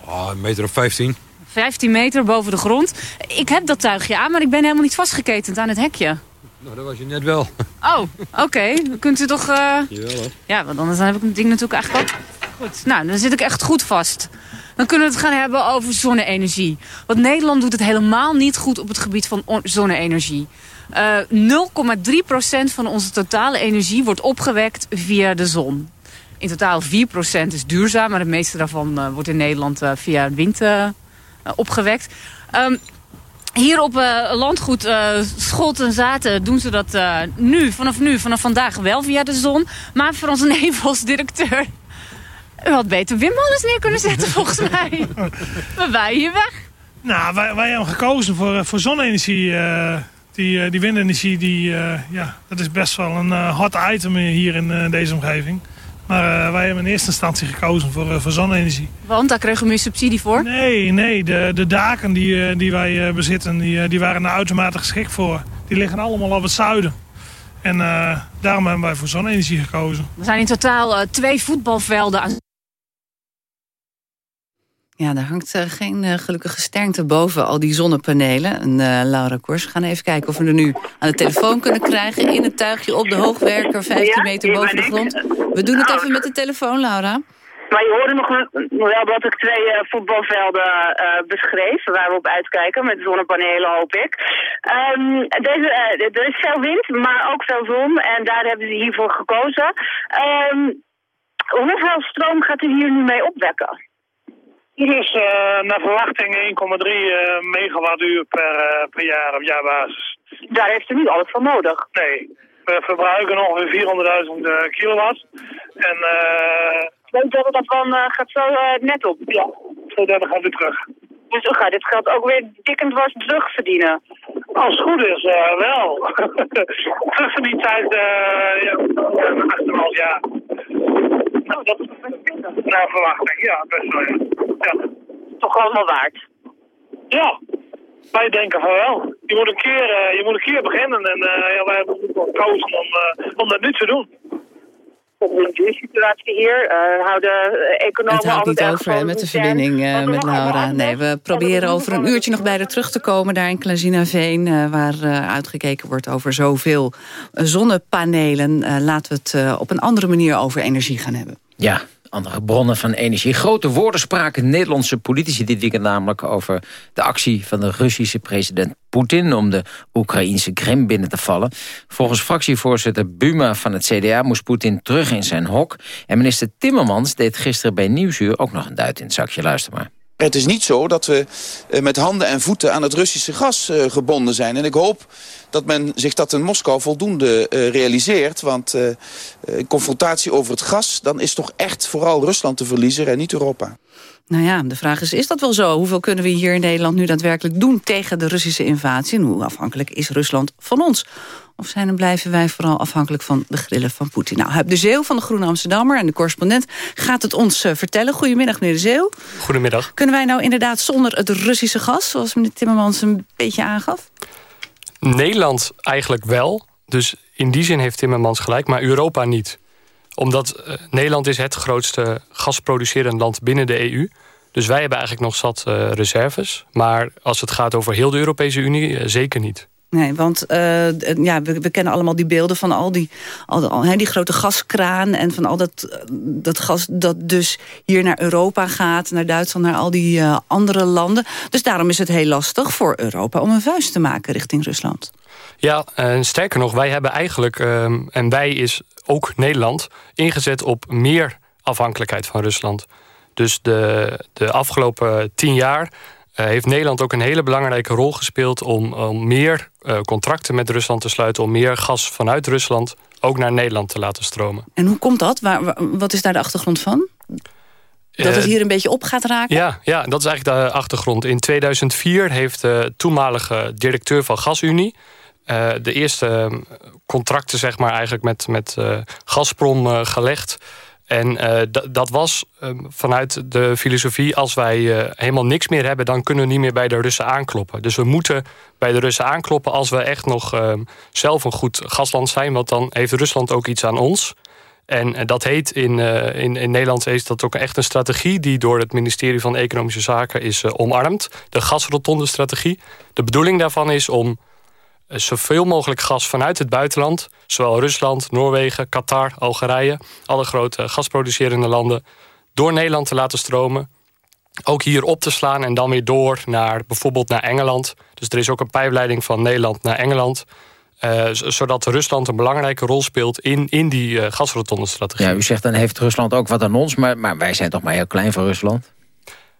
[SPEAKER 26] Ah, een meter of 15.
[SPEAKER 24] 15 meter boven de grond. Ik heb dat tuigje aan, maar ik ben helemaal niet vastgeketend aan het hekje.
[SPEAKER 26] Nou, dat was je net wel.
[SPEAKER 24] Oh, oké. Dan kunt u toch... eh,
[SPEAKER 26] Jawel.
[SPEAKER 24] Ja, want anders dan heb ik het ding natuurlijk eigenlijk ook... Goed, nou, dan zit ik echt goed vast. Dan kunnen we het gaan hebben over zonne-energie. Want Nederland doet het helemaal niet goed op het gebied van on- zonne-energie. Eh 0,3% van onze totale energie wordt opgewekt via de zon. In totaal 4% is duurzaam, maar het meeste daarvan eh, wordt in Nederland eh, via wind eh, eh, opgewekt. Ehm, hier op eh, landgoed eh Scholt en Zaten doen ze dat eh, nu, vanaf nu, vanaf vandaag wel via de zon. Maar voor onze nevelsdirecteur... U had beter windmolens neer kunnen zetten volgens mij. We waaien hier weg.
[SPEAKER 27] Nou, wij, wij hebben gekozen voor, eh, voor zonne-energie. Die, eh, die windenergie, die, eh, ja, dat is best wel een eh, hot item hier in deze omgeving. Maar wij hebben in eerste instantie gekozen voor, voor zonne-energie.
[SPEAKER 24] Want daar kregen we meer subsidie voor?
[SPEAKER 27] Nee, nee, de, de daken die, die wij bezitten, die, die waren daar uitermate geschikt voor. Die liggen allemaal op het zuiden. En daarom hebben wij voor zonne-energie gekozen.
[SPEAKER 24] Er zijn in totaal twee voetbalvelden aan
[SPEAKER 2] Ja, daar hangt eh, geen eh, gelukkige sterkte boven al die zonnepanelen. En, eh, Laura Kors, we gaan even kijken of we er nu aan de telefoon kunnen krijgen... in het tuigje op de hoogwerker, 15
[SPEAKER 28] Ja,
[SPEAKER 2] meter boven de grond. We doen het even met de telefoon, Laura.
[SPEAKER 28] Maar je hoorde nog wel- dat ik twee voetbalvelden eh, beschreef, waar we op uitkijken met zonnepanelen hoop ik. Ehm, deze, er is veel wind, maar ook veel zon en daar hebben ze hiervoor gekozen. Ehm, hoeveel stroom gaat u hier nu mee opwekken?
[SPEAKER 27] Hier is eh, naar verwachting 1,3 eh, megawattuur per, eh, per jaar op jaarbasis.
[SPEAKER 28] Daar heeft u nu alles voor nodig.
[SPEAKER 27] Nee, we verbruiken ongeveer 400.000 eh, kilowatt. En eh
[SPEAKER 28] 2 daarvan eh, gaat zo net op.
[SPEAKER 27] Ja, 230 gaat weer terug.
[SPEAKER 28] Dus u gaat dit geld ook weer dik en dwars terugverdienen.
[SPEAKER 27] Als het goed is, wel. Terug van die tijd, eh ja, 8,5 jaar. Nou, dat is naar verwachting, ja, best wel, ja.
[SPEAKER 28] Toch allemaal waard?
[SPEAKER 27] Ja, wij denken van wel. Je moet een keer, eh, je moet een keer beginnen en eh, ja, wij hebben gekozen om, eh, om dat nu te doen.
[SPEAKER 28] De situatie hier. eh houden eh, economen
[SPEAKER 2] Het houdt
[SPEAKER 28] altijd
[SPEAKER 2] niet over hè, met de verbinding eh, met Laura. Nee, we proberen over een uurtje nog bij haar terug te komen... daar in Klazinaveen, eh waar uitgekeken wordt over zoveel zonnepanelen. Eh, laten we het eh, op een andere manier over energie gaan hebben.
[SPEAKER 3] Ja, andere bronnen van energie. Grote woorden spraken Nederlandse politici dit weekend namelijk... over de actie van de Russische president Poetin... om de Oekraïnse Krim binnen te vallen. Volgens fractievoorzitter Buma van het CDA moest Poetin terug in zijn hok. En minister Timmermans deed gisteren bij Nieuwsuur ook nog een duit in het zakje. Luister maar.
[SPEAKER 29] Het is niet zo dat we eh, met handen en voeten aan het Russische gas eh, gebonden zijn. En ik hoop dat men zich dat in Moskou voldoende eh, realiseert. Want eh, eh, confrontatie over het gas, dan is toch echt vooral Rusland de verliezer en niet Europa.
[SPEAKER 2] Nou ja, de vraag is, is dat wel zo? Hoeveel kunnen we hier in Nederland nu daadwerkelijk doen... tegen de Russische invasie? En hoe afhankelijk is Rusland van ons? Of zijn en blijven wij vooral afhankelijk van de grillen van Poetin? Nou, Huib de Zeeuw van de Groene Amsterdammer en de correspondent... gaat het ons vertellen. Goedemiddag, meneer de Zeeuw.
[SPEAKER 30] Goedemiddag.
[SPEAKER 2] Kunnen wij nou inderdaad zonder het Russische gas... zoals meneer Timmermans een beetje aangaf?
[SPEAKER 30] Nederland eigenlijk wel. Dus in die zin heeft Timmermans gelijk, maar Europa niet. Omdat eh, Nederland is het grootste gasproducerend land binnen de EU. Dus wij hebben eigenlijk nog zat eh, reserves. Maar als het gaat over heel de Europese Unie, eh, zeker niet.
[SPEAKER 2] Nee, want eh, ja, we, we kennen allemaal die beelden van al die, al, die grote gaskraan... en van al dat, dat gas dat dus hier naar Europa gaat... naar Duitsland, naar al die eh, andere landen. Dus daarom is het heel lastig voor Europa om een vuist te maken richting Rusland.
[SPEAKER 30] Ja, en sterker nog, wij hebben eigenlijk, ehm, en wij is ook Nederland... ingezet op meer afhankelijkheid van Rusland. Dus de, de afgelopen tien jaar heeft Nederland ook een hele belangrijke rol gespeeld... om, om meer eh, contracten met Rusland te sluiten... om meer gas vanuit Rusland ook naar Nederland te laten stromen.
[SPEAKER 2] En hoe komt dat? Waar, wat is daar de achtergrond van? Dat het
[SPEAKER 30] Eh,
[SPEAKER 2] hier een beetje op gaat raken?
[SPEAKER 30] Ja, ja, dat is eigenlijk de achtergrond. In 2004 heeft de toenmalige directeur van GasUnie... eh, de eerste eh, contracten zeg maar, eigenlijk met, met eh, Gazprom eh, gelegd. En eh, dat was eh, vanuit de filosofie... als wij eh, helemaal niks meer hebben... dan kunnen we niet meer bij de Russen aankloppen. Dus we moeten bij de Russen aankloppen... als we echt nog eh, zelf een goed gasland zijn. Want dan heeft Rusland ook iets aan ons... En dat heet in, eh, in, in Nederland is dat ook echt een strategie die door het ministerie van Economische Zaken is omarmd. De gasrotonde-strategie. De bedoeling daarvan is om zoveel mogelijk gas vanuit het buitenland, zowel Rusland, Noorwegen, Qatar, Algerije, alle grote gasproducerende landen, door Nederland te laten stromen. Ook hier op te slaan en dan weer door naar bijvoorbeeld naar Engeland. Dus er is ook een pijpleiding van Nederland naar Engeland. eh, zodat Rusland een belangrijke rol speelt in, in die uh, gasrotonde-strategie.
[SPEAKER 3] Ja, u zegt dan heeft Rusland ook wat aan ons, maar, maar wij zijn toch maar heel klein voor Rusland?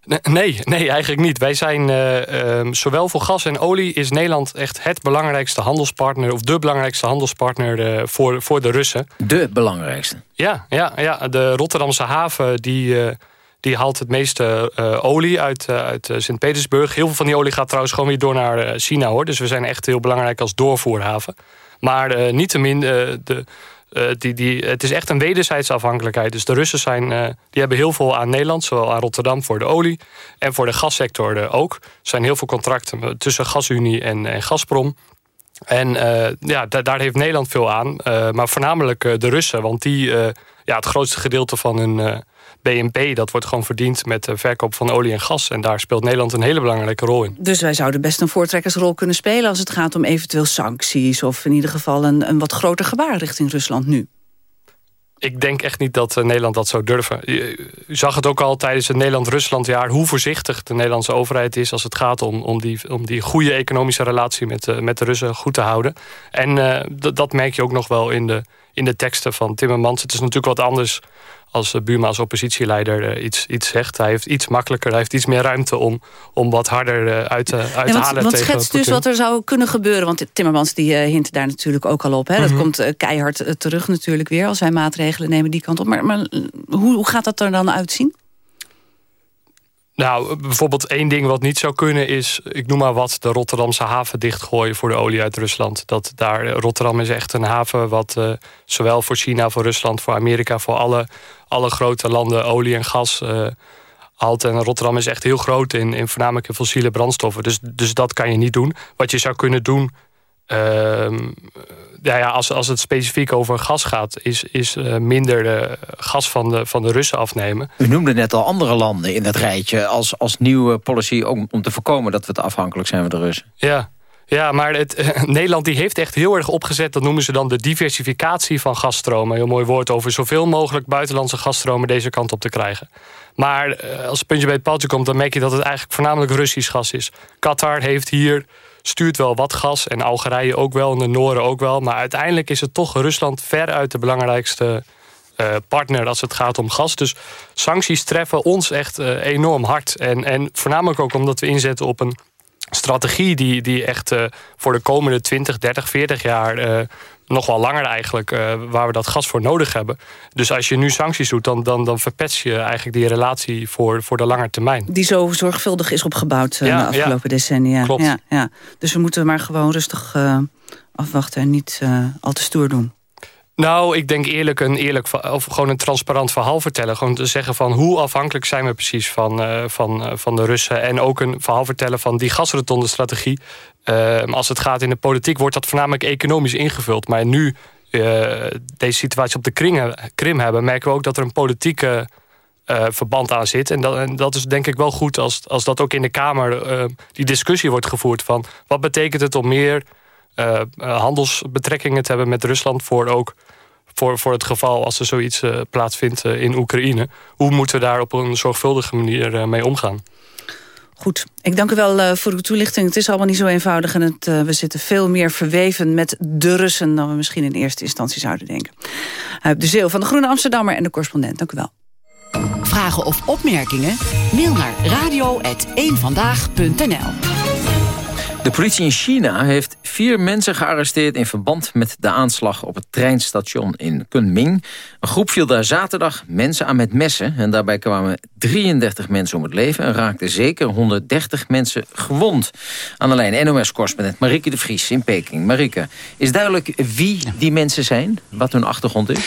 [SPEAKER 30] Nee, nee, eigenlijk niet. Wij zijn uh, um, zowel voor gas en olie is Nederland echt het belangrijkste handelspartner, of de belangrijkste handelspartner uh, voor, voor de Russen.
[SPEAKER 3] De belangrijkste?
[SPEAKER 30] Ja, ja, ja. de Rotterdamse haven die, uh, die haalt het meeste olie uit, uit Sint-Petersburg. Heel veel van die olie gaat trouwens gewoon weer door naar China hoor. Dus we zijn echt heel belangrijk als doorvoerhaven. Maar niettemin, de. Uh, die, die, het is echt een wederzijdse afhankelijkheid. Dus de Russen zijn, uh, die hebben heel veel aan Nederland, zowel aan Rotterdam voor de olie en voor de gassector ook. Er zijn heel veel contracten tussen GasUnie en, en Gazprom. En ja, daar heeft Nederland veel aan, maar voornamelijk de Russen, want die, ja, het grootste gedeelte van hun BNP, dat wordt gewoon verdiend met de verkoop van olie en gas. En daar speelt Nederland een hele belangrijke rol in.
[SPEAKER 2] Dus wij zouden best een voortrekkersrol kunnen spelen... als het gaat om eventueel sancties... of in ieder geval een, een wat groter gebaar richting Rusland nu.
[SPEAKER 30] Ik denk echt niet dat Nederland dat zou durven. U zag het ook al tijdens het Nederland-Ruslandjaar... hoe voorzichtig de Nederlandse overheid is... als het gaat om, om, die, om die goede economische relatie met, met de Russen goed te houden. En uh, dat merk je ook nog wel in de, in de teksten van Timmermans. Het is natuurlijk wat anders als Buma als oppositieleider iets, iets zegt. Hij heeft iets makkelijker, hij heeft iets meer ruimte om, om wat harder uit, uit te
[SPEAKER 2] ja, want,
[SPEAKER 30] halen.
[SPEAKER 2] Want schets dus wat er zou kunnen gebeuren. Want Timmermans die hint daar natuurlijk ook al op. Hè? Dat mm -hmm. komt keihard terug natuurlijk weer als wij maatregelen nemen die kant op. Maar, maar hoe, hoe gaat dat er dan uitzien?
[SPEAKER 30] Nou, bijvoorbeeld één ding wat niet zou kunnen is... ik noem maar wat, de Rotterdamse haven dichtgooien voor de olie uit Rusland. Dat daar, Rotterdam is echt een haven wat uh, zowel voor China, voor Rusland, voor Amerika... voor alle, alle grote landen olie en gas uh, haalt. En Rotterdam is echt heel groot in, in voornamelijk in fossiele brandstoffen. Dus, dus dat kan je niet doen. Wat je zou kunnen doen... Uh, ja, ja, als, als het specifiek over gas gaat, is, is uh, minder de gas van de, van de Russen afnemen.
[SPEAKER 3] U noemde net al andere landen in het rijtje als, als nieuwe policy om, om te voorkomen dat we te afhankelijk zijn van de Russen.
[SPEAKER 30] Ja, ja maar het, Nederland die heeft echt heel erg opgezet, dat noemen ze dan de diversificatie van gasstromen. Heel mooi woord over zoveel mogelijk buitenlandse gasstromen deze kant op te krijgen. Maar uh, als het puntje bij het paaltje komt, dan merk je dat het eigenlijk voornamelijk Russisch gas is. Qatar heeft hier stuurt wel wat gas en Algerije ook wel en de Noren ook wel. Maar uiteindelijk is het toch Rusland veruit de belangrijkste uh, partner als het gaat om gas. Dus sancties treffen ons echt uh, enorm hard. En, en voornamelijk ook omdat we inzetten op een strategie die, die echt uh, voor de komende 20, 30, 40 jaar nog wel langer eigenlijk, uh, waar we dat gas voor nodig hebben. Dus als je nu sancties doet, dan, dan, dan verpets je eigenlijk die relatie voor, voor de lange termijn.
[SPEAKER 2] Die zo zorgvuldig is opgebouwd ja, de afgelopen
[SPEAKER 30] ja.
[SPEAKER 2] decennia.
[SPEAKER 30] Klopt.
[SPEAKER 2] Ja, ja. Dus we moeten maar gewoon rustig afwachten en niet al te stoer doen.
[SPEAKER 30] Nou, ik denk eerlijk een eerlijk of gewoon een transparant verhaal vertellen. Gewoon te zeggen van hoe afhankelijk zijn we precies van, uh, van, uh, van de Russen. En ook een verhaal vertellen van die gasrotonde strategie. Uh, als het gaat in de politiek wordt dat voornamelijk economisch ingevuld. Maar nu deze situatie op de Krim, Krim hebben, merken we ook dat er een politieke verband aan zit. En dat, en dat, is denk ik wel goed als, als dat ook in de Kamer die discussie wordt gevoerd van wat betekent het om meer uh, handelsbetrekkingen te hebben met Rusland voor ook voor, voor het geval als er zoiets uh, plaatsvindt uh, in Oekraïne. Hoe moeten we daar op een zorgvuldige manier mee omgaan?
[SPEAKER 2] Goed, ik dank u wel voor uw toelichting. Het is allemaal niet zo eenvoudig en het, we zitten veel meer verweven met de Russen dan we misschien in eerste instantie zouden denken. De Zeel van de Groene Amsterdammer en de correspondent, dank u wel.
[SPEAKER 23] Vragen of opmerkingen? Mail naar radio.eenvandaag.nl
[SPEAKER 3] De politie in China heeft vier mensen gearresteerd... in verband met de aanslag op het treinstation in Kunming. Een groep viel daar zaterdag mensen aan met messen... en daarbij kwamen 33 mensen om het leven... en raakten zeker 130 mensen gewond. Aan de lijn NOS-correspondent Marieke de Vries in Peking. Marieke, is duidelijk wie die mensen zijn? Wat hun achtergrond is?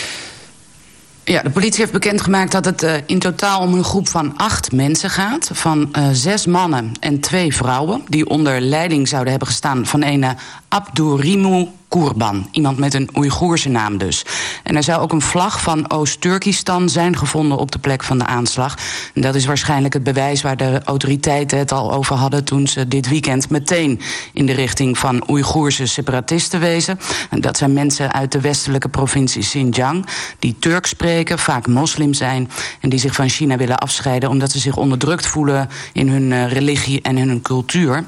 [SPEAKER 31] Ja, de politie heeft bekendgemaakt dat het uh, in totaal om een groep van acht mensen gaat. Van uh, zes mannen en twee vrouwen. Die onder leiding zouden hebben gestaan van een Abdurimu Kurban. Iemand met een Oeigoerse naam dus. En er zou ook een vlag van Oost-Turkistan zijn gevonden op de plek van de aanslag. En dat is waarschijnlijk het bewijs waar de autoriteiten het al over hadden... toen ze dit weekend meteen in de richting van Oeigoerse separatisten wezen. En dat zijn mensen uit de westelijke provincie Xinjiang... die Turks spreken, vaak moslim zijn... en die zich van China willen afscheiden... omdat ze zich onderdrukt voelen in hun uh, religie en in hun cultuur.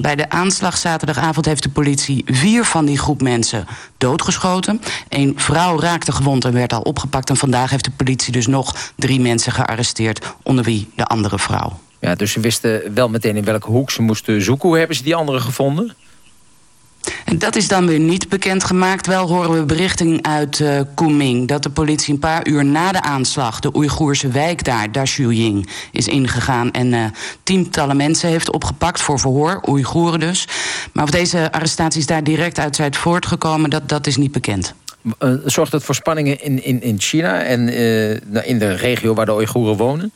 [SPEAKER 31] Bij de aanslag zaterdagavond heeft de politie vier van die groepen mensen doodgeschoten. Een vrouw raakte gewond en werd al opgepakt. En vandaag heeft de politie dus nog drie mensen gearresteerd... onder wie de andere vrouw.
[SPEAKER 3] Ja, dus ze wisten wel meteen in welke hoek ze moesten zoeken. Hoe hebben ze die anderen gevonden?
[SPEAKER 31] En dat is dan weer niet bekendgemaakt. Wel horen we berichten uit uh, Kunming... dat de politie een paar uur na de aanslag... de Oeigoerse wijk daar, Dashuying, is ingegaan... en uh, tientallen mensen heeft opgepakt voor verhoor, Oeigoeren dus. Maar of deze arrestaties daar direct uit zijn voortgekomen... dat, dat is niet bekend.
[SPEAKER 3] Uh, zorgt het voor spanningen in, in, in China en in de regio waar de Oeigoeren wonen?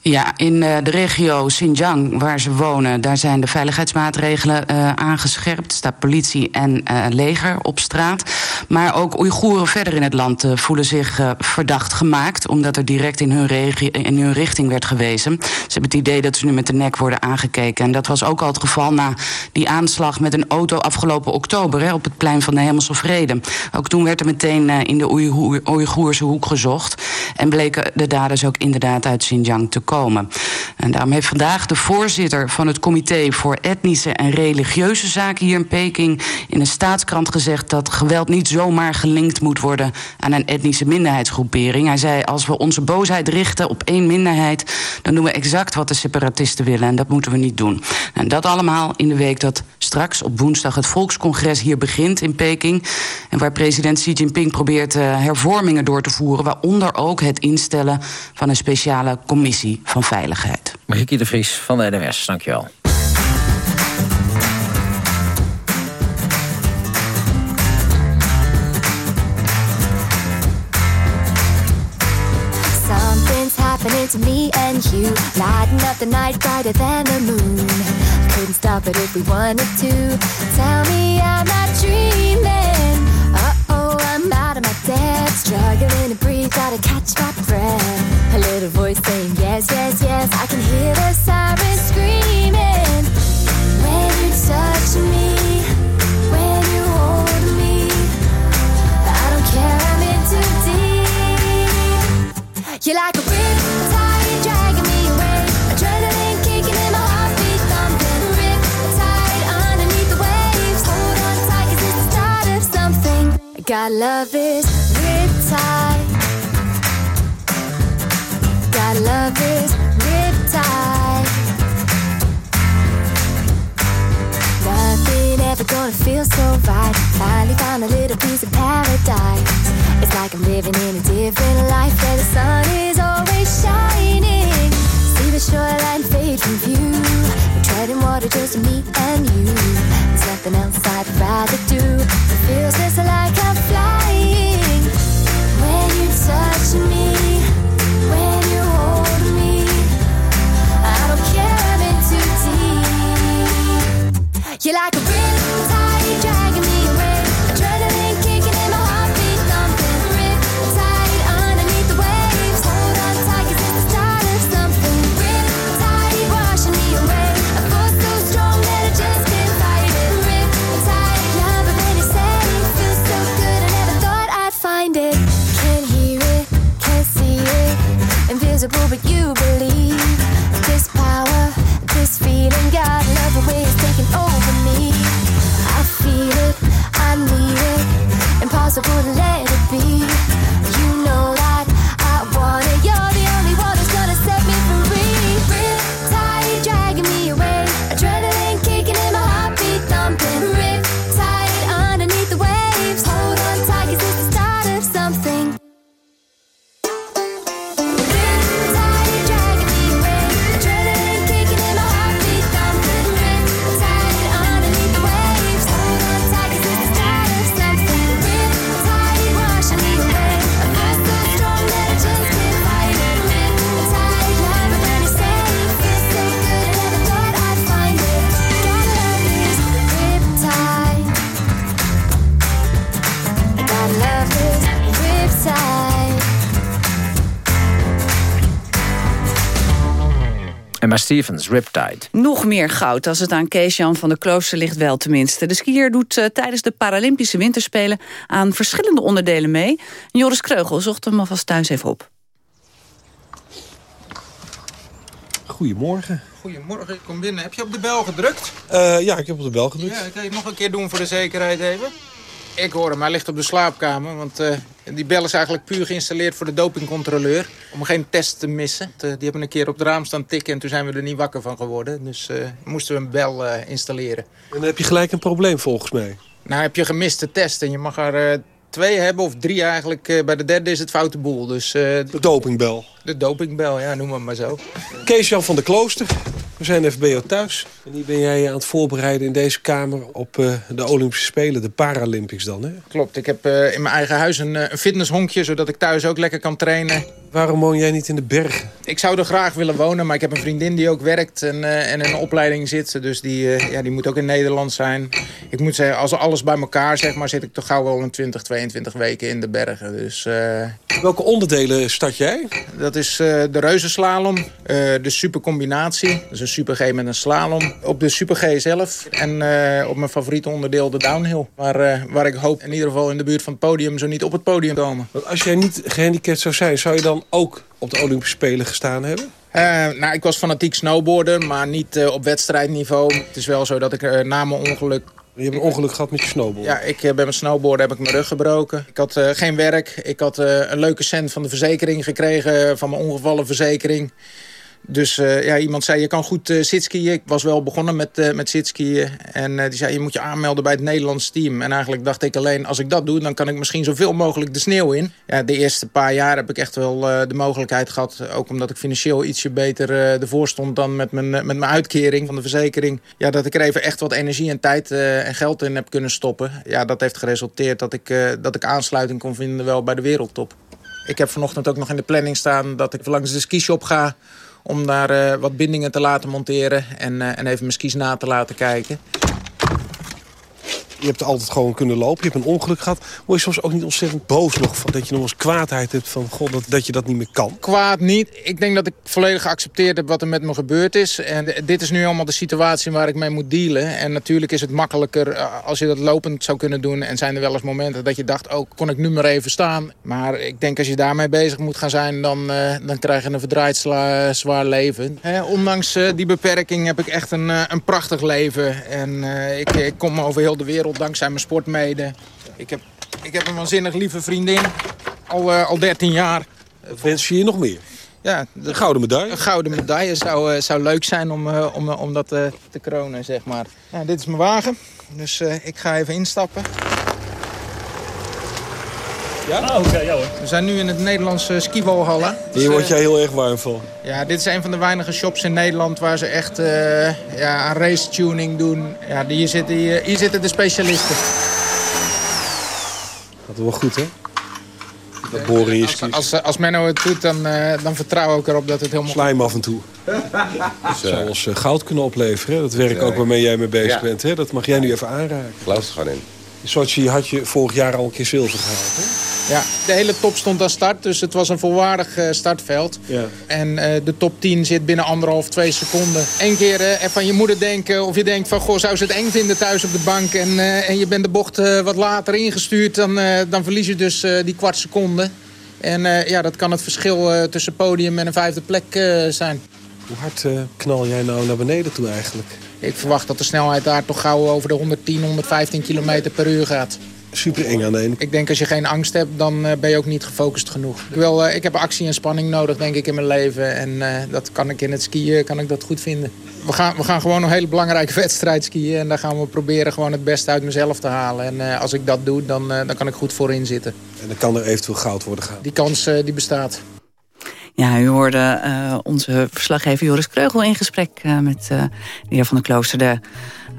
[SPEAKER 31] Ja, in uh, de regio Xinjiang, waar ze wonen... daar zijn de veiligheidsmaatregelen uh, aangescherpt. Er staat politie en uh, leger op straat. Maar ook Oeigoeren verder in het land voelen zich verdacht gemaakt... omdat er direct in hun, regio, in hun richting werd gewezen. Ze hebben het idee dat ze nu met de nek worden aangekeken. En dat was ook al het geval na die aanslag met een auto afgelopen oktober... Hè, op het plein van de Hemelse Vrede. Ook toen werd er meteen in de Oeigoerse hoek gezocht. En bleken de daders ook inderdaad uit Xinjiang te komen. En daarom heeft vandaag de voorzitter van het Comité voor Etnische en Religieuze Zaken hier in Peking in een staatskrant gezegd dat geweld niet zomaar gelinkt moet worden aan een etnische minderheidsgroepering. Hij zei: als we onze boosheid richten op één minderheid, dan doen we exact wat de separatisten willen en dat moeten we niet doen. En dat allemaal in de week dat straks op woensdag het volkscongres hier begint in Peking. En waar president Xi Jinping probeert uh, hervormingen door te voeren, waaronder ook het instellen van een speciale commissie van veiligheid.
[SPEAKER 3] Marieke de Vries van de NWS, dankjewel.
[SPEAKER 32] Something's happening to me and you. Lighting up the night brighter than the moon. Couldn't stop it if we wanted to. Tell me I'm not dreaming. Uh-oh, I'm out of my depth. Struggling to breathe, gotta catch my breath. A little voice God love is riptide God love is riptide Nothing ever gonna feel so right. Finally found a little piece of paradise. It's like I'm living in a different life Where the sun is always shining. See the shoreline fade from view We're treading water just me and you. There's nothing else I'd rather do. It feels just like I'm flying. When you touch me When you hold me I don't care, I'm in too deep. You're like a Invisible but you believe. This power, this feeling God love the way it's taking over me. I feel it, I need it. Impossible to let
[SPEAKER 3] Stevens, Riptide.
[SPEAKER 2] Nog meer goud als het aan Kees-Jan van der Klooster ligt wel tenminste. De skier doet eh, tijdens de Paralympische Winterspelen aan verschillende onderdelen mee. Joris Kreugel zocht hem alvast thuis even op.
[SPEAKER 33] Goedemorgen.
[SPEAKER 22] Goedemorgen, ik kom binnen. Heb je op de bel gedrukt?
[SPEAKER 33] Eh, ja, ik heb op de bel gedrukt.
[SPEAKER 22] Ja, kan je het nog een keer doen voor de zekerheid even? Ik hoor hem, hij ligt op de slaapkamer. Want eh, die bel is eigenlijk puur geïnstalleerd voor de dopingcontroleur. Om geen test te missen. Die hebben een keer op het raam staan tikken en toen zijn we er niet wakker van geworden. Dus eh, moesten we een bel eh, installeren.
[SPEAKER 33] En dan heb je gelijk een probleem volgens mij.
[SPEAKER 22] Nou heb je gemiste test en je mag er eh, twee hebben of drie eigenlijk. Eh, bij de derde is het foute boel. Dus,
[SPEAKER 33] de dopingbel.
[SPEAKER 22] De dopingbel, ja, noem het maar zo.
[SPEAKER 33] Kees-Jan van der Klooster. We zijn even bij jou thuis. En hier ben jij aan het voorbereiden in deze kamer op eh, de Olympische Spelen, de Paralympics dan, hè?
[SPEAKER 22] Klopt, ik heb eh, in mijn eigen huis een, eh, een fitnesshonkje... zodat ik thuis ook lekker kan trainen.
[SPEAKER 33] Waarom woon jij niet in de bergen?
[SPEAKER 22] Ik zou er graag willen wonen, maar ik heb een vriendin die ook werkt... en, eh, en in een opleiding zit, dus die, eh, ja, die moet ook in Nederland zijn. Ik moet zeggen, als alles bij elkaar zeg maar... zit ik toch gauw wel een 20, 22 weken in de bergen. Dus, eh,
[SPEAKER 33] Welke onderdelen start jij?
[SPEAKER 22] Dat is eh, de reuzenslalom, eh, de supercombinatie. Dat is een super G met een slalom. Op de super G zelf en eh, op mijn favoriete onderdeel de downhill. Waar, eh, waar ik hoop in ieder geval in de buurt van het podium... zo niet op het podium komen.
[SPEAKER 33] Want als jij niet gehandicapt zou zijn, zou je dan ook op de Olympische Spelen gestaan hebben?
[SPEAKER 22] Eh, nou, ik was fanatiek snowboarden, maar niet op wedstrijdniveau. Het is wel zo dat ik eh, na mijn ongeluk...
[SPEAKER 33] Je hebt een ongeluk gehad met je snowboard?
[SPEAKER 22] Ja, ik, eh, bij mijn snowboarden heb ik mijn rug gebroken. Ik had eh, geen werk. Ik had eh, een leuke cent van de verzekering gekregen, van mijn ongevallenverzekering. Dus eh, ja, iemand zei, je kan goed uh, zitskiën. Ik was wel begonnen met, uh, met zitskiën. En eh, die zei, je moet je aanmelden bij het Nederlands team. En eigenlijk dacht ik alleen, als ik dat doe... dan kan ik misschien zoveel mogelijk de sneeuw in. Ja, de eerste paar jaar heb ik echt wel eh, de mogelijkheid gehad. Ook omdat ik financieel ietsje beter eh, ervoor stond... dan met mijn, eh, met mijn uitkering van de verzekering. Ja, dat ik er even echt wat energie en tijd eh, en geld in heb kunnen stoppen. Ja, dat heeft geresulteerd dat ik, eh, dat ik aansluiting kon vinden wel bij de wereldtop. Ik heb vanochtend ook nog in de planning staan dat ik langs de skishop ga om daar eh, wat bindingen te laten monteren en, eh, en even mijn skis na te laten kijken.
[SPEAKER 33] Je hebt altijd gewoon kunnen lopen. Je hebt een ongeluk gehad. Word je soms ook niet ontzettend boos nog... Van dat je nog eens kwaadheid hebt van god, dat, dat je dat niet meer kan?
[SPEAKER 22] Kwaad niet. Ik denk dat ik volledig geaccepteerd heb wat er met me gebeurd is. En dit is nu allemaal de situatie waar ik mee moet dealen. En natuurlijk is het makkelijker eh, als je dat lopend zou kunnen doen. En zijn er wel eens momenten dat je dacht, oh, kon ik nu maar even staan. Maar ik denk als je daarmee bezig moet gaan zijn, dan, eh, dan krijg je een verdraaid zwaar leven. Ondanks eh, die beperking heb ik echt een, een prachtig leven. En ik, ik kom over heel de wereld dankzij mijn sportmede. Ik heb, ik heb een waanzinnig lieve vriendin, al, eh, al 13 jaar.
[SPEAKER 33] Wens je je nog meer?
[SPEAKER 22] Ja, de
[SPEAKER 33] gouden medaille.
[SPEAKER 22] Een gouden medaille zou, eh, zou leuk zijn om, eh, om, om dat te kronen, zeg maar. Ja, dit is mijn wagen, dus ik ga even instappen.
[SPEAKER 33] Ja?
[SPEAKER 22] Ah, oké, ja hoor. We zijn nu in het Nederlandse skiwalhalla.
[SPEAKER 33] Hier word jij heel erg warm van.
[SPEAKER 22] Ja, dit is een van de weinige shops in Nederland waar ze echt eh, ja, aan race tuning doen. Ja, hier, zitten, hier, hier zitten de specialisten.
[SPEAKER 33] Dat is wel goed, hè? Dat boren je
[SPEAKER 22] Als,
[SPEAKER 33] skis.
[SPEAKER 22] als, als Menno het doet, dan, eh, dan vertrouw ik erop dat het helemaal
[SPEAKER 33] Slijm af en toe. Dat zou ons eh, goud kunnen opleveren. Hè? Dat werk ook waarmee jij mee bezig
[SPEAKER 34] Ja.
[SPEAKER 33] bent. Hè? Dat mag jij nu even aanraken.
[SPEAKER 34] Ik geloof er gewoon in.
[SPEAKER 33] Sochi had je vorig jaar al een keer zilver gehaald. Hè?
[SPEAKER 22] Ja, de hele top stond aan start, dus het was een volwaardig eh, startveld.
[SPEAKER 33] Ja.
[SPEAKER 22] En eh, de top 10 zit binnen anderhalf, twee seconden. Eén keer eh, even aan je moeder denken of je denkt van... goh, zou ze het eng vinden thuis op de bank... en, eh, en je bent de bocht eh, wat later ingestuurd... dan, eh, dan verlies je dus eh, die kwart seconde. En eh, ja, dat kan het verschil eh, tussen podium en een vijfde plek eh, zijn.
[SPEAKER 33] Hoe hard eh, knal jij nou naar beneden toe eigenlijk?
[SPEAKER 22] Ik verwacht dat de snelheid daar toch gauw over de 110, 115 kilometer per uur gaat.
[SPEAKER 33] Super eng aan de ene
[SPEAKER 22] Ik denk als je geen angst hebt, dan eh, ben je ook niet gefocust genoeg. Ik, wil, eh, ik heb actie en spanning nodig, denk ik, in mijn leven. En eh, dat kan ik in het skiën kan ik dat goed vinden. We gaan, we gaan gewoon een hele belangrijke wedstrijd skiën. En daar gaan we proberen gewoon het beste uit mezelf te halen. En eh, als ik dat doe, dan, dan kan ik goed voorin zitten.
[SPEAKER 33] En dan kan er eventueel goud worden gehaald.
[SPEAKER 22] Die kans eh, die bestaat.
[SPEAKER 2] Ja, u hoorde eh, onze verslaggever Joris Kreugel in gesprek eh, met eh, de heer Van der Klooster... de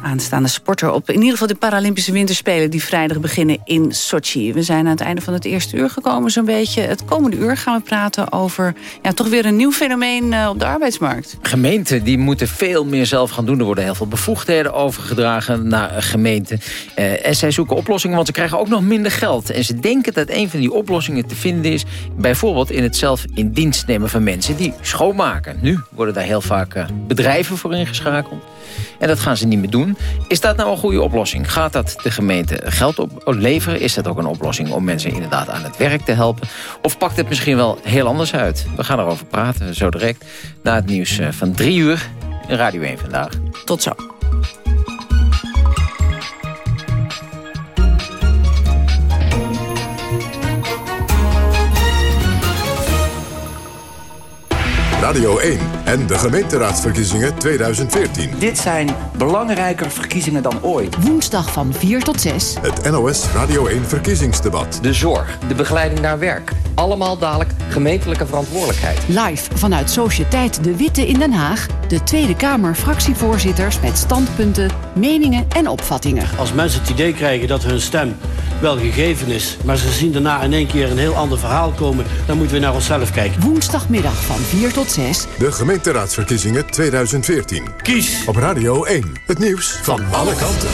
[SPEAKER 2] aanstaande sporter op in ieder geval de Paralympische Winterspelen die vrijdag beginnen in Sochi. We zijn aan het einde van het eerste uur gekomen zo'n beetje. Het komende uur gaan we praten over ja, toch weer een nieuw fenomeen eh, op de arbeidsmarkt.
[SPEAKER 3] Gemeenten die moeten veel meer zelf gaan doen. Er worden heel veel bevoegdheden overgedragen naar gemeenten. Eh, en zij zoeken oplossingen, want ze krijgen ook nog minder geld. En ze denken dat een van die oplossingen te vinden is... bijvoorbeeld in het zelf in dienst nemen van mensen die schoonmaken. Nu worden daar heel vaak eh, bedrijven voor ingeschakeld. En dat gaan ze niet meer doen. Is dat nou een goede oplossing? Gaat dat de gemeente geld op leveren? Is dat ook een oplossing om mensen inderdaad aan het werk te helpen? Of pakt het misschien wel heel anders uit? We gaan erover praten zo direct na het nieuws eh, van drie uur Radio 1 vandaag.
[SPEAKER 2] Tot zo.
[SPEAKER 1] Radio 1 en de gemeenteraadsverkiezingen 2014.
[SPEAKER 35] Dit zijn belangrijker verkiezingen dan ooit.
[SPEAKER 23] Woensdag van 4 tot 6.
[SPEAKER 1] Het NOS Radio 1 verkiezingsdebat.
[SPEAKER 34] De zorg, de begeleiding naar werk. Allemaal dadelijk gemeentelijke verantwoordelijkheid.
[SPEAKER 23] Live vanuit Sociëteit De Witte in Den Haag. De Tweede Kamer fractievoorzitters met standpunten, meningen en opvattingen.
[SPEAKER 36] Als mensen het idee krijgen dat hun stem wel gegeven is... maar ze zien daarna in één keer een heel ander verhaal komen... dan moeten we naar onszelf kijken.
[SPEAKER 23] Woensdagmiddag van 4 tot 6.
[SPEAKER 1] De gemeenteraadsverkiezingen 2014.
[SPEAKER 36] Kies
[SPEAKER 1] op Radio 1. Het nieuws van alle kanten.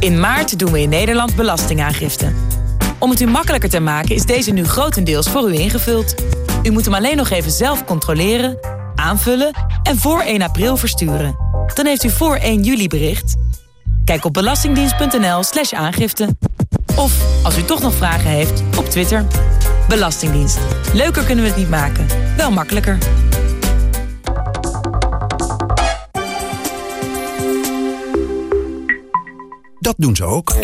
[SPEAKER 37] In maart doen we in Nederland belastingaangifte. Om het u makkelijker te maken is deze nu grotendeels voor u ingevuld. U moet hem alleen nog even zelf controleren, aanvullen en voor 1 april versturen. Dan heeft u voor 1 juli bericht. Kijk op belastingdienst.nl slash aangifte. Of, als u toch nog vragen heeft, op Twitter. Belastingdienst. Leuker kunnen we het niet maken. Wel makkelijker.
[SPEAKER 38] Dat doen ze ook.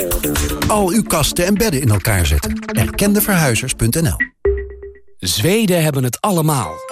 [SPEAKER 38] Al uw kasten en bedden in elkaar zetten. Erkendeverhuizers.nl
[SPEAKER 39] Zweden hebben het allemaal.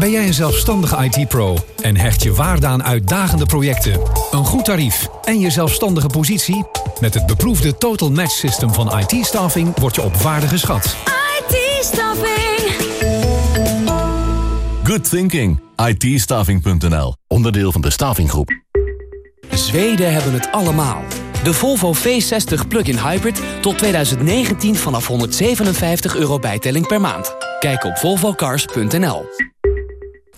[SPEAKER 40] Ben jij een zelfstandige IT-pro en hecht je waarde aan uitdagende projecten, een goed tarief en je zelfstandige positie? Met het beproefde Total Match System van IT-staffing word je op waarde geschat.
[SPEAKER 32] IT-staffing.
[SPEAKER 41] Good thinking. ITstaffing.nl. Onderdeel van de Stavinggroep.
[SPEAKER 39] Zweden hebben het allemaal. De Volvo V60 Plug-in Hybrid tot 2019 vanaf 157 euro bijtelling per maand. Kijk op volvocars.nl.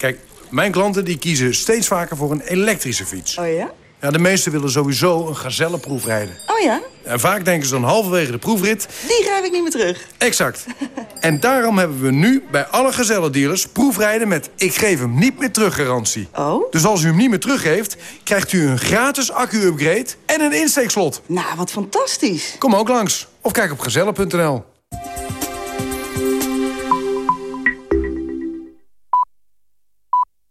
[SPEAKER 42] Kijk, mijn klanten die kiezen steeds vaker voor een elektrische fiets.
[SPEAKER 43] Oh ja?
[SPEAKER 42] Ja, de meesten willen sowieso een gazellenproef rijden.
[SPEAKER 43] Oh ja?
[SPEAKER 42] En vaak denken ze dan halverwege de proefrit...
[SPEAKER 43] Die rijp ik niet meer terug.
[SPEAKER 42] Exact. en daarom hebben we nu bij alle gezellendealers proefrijden met... ik geef hem niet meer terug garantie.
[SPEAKER 43] Oh?
[SPEAKER 42] Dus als u hem niet meer teruggeeft... krijgt u een gratis accu-upgrade en een insteekslot.
[SPEAKER 43] Nou, wat fantastisch.
[SPEAKER 42] Kom ook langs. Of kijk op gezellen.nl.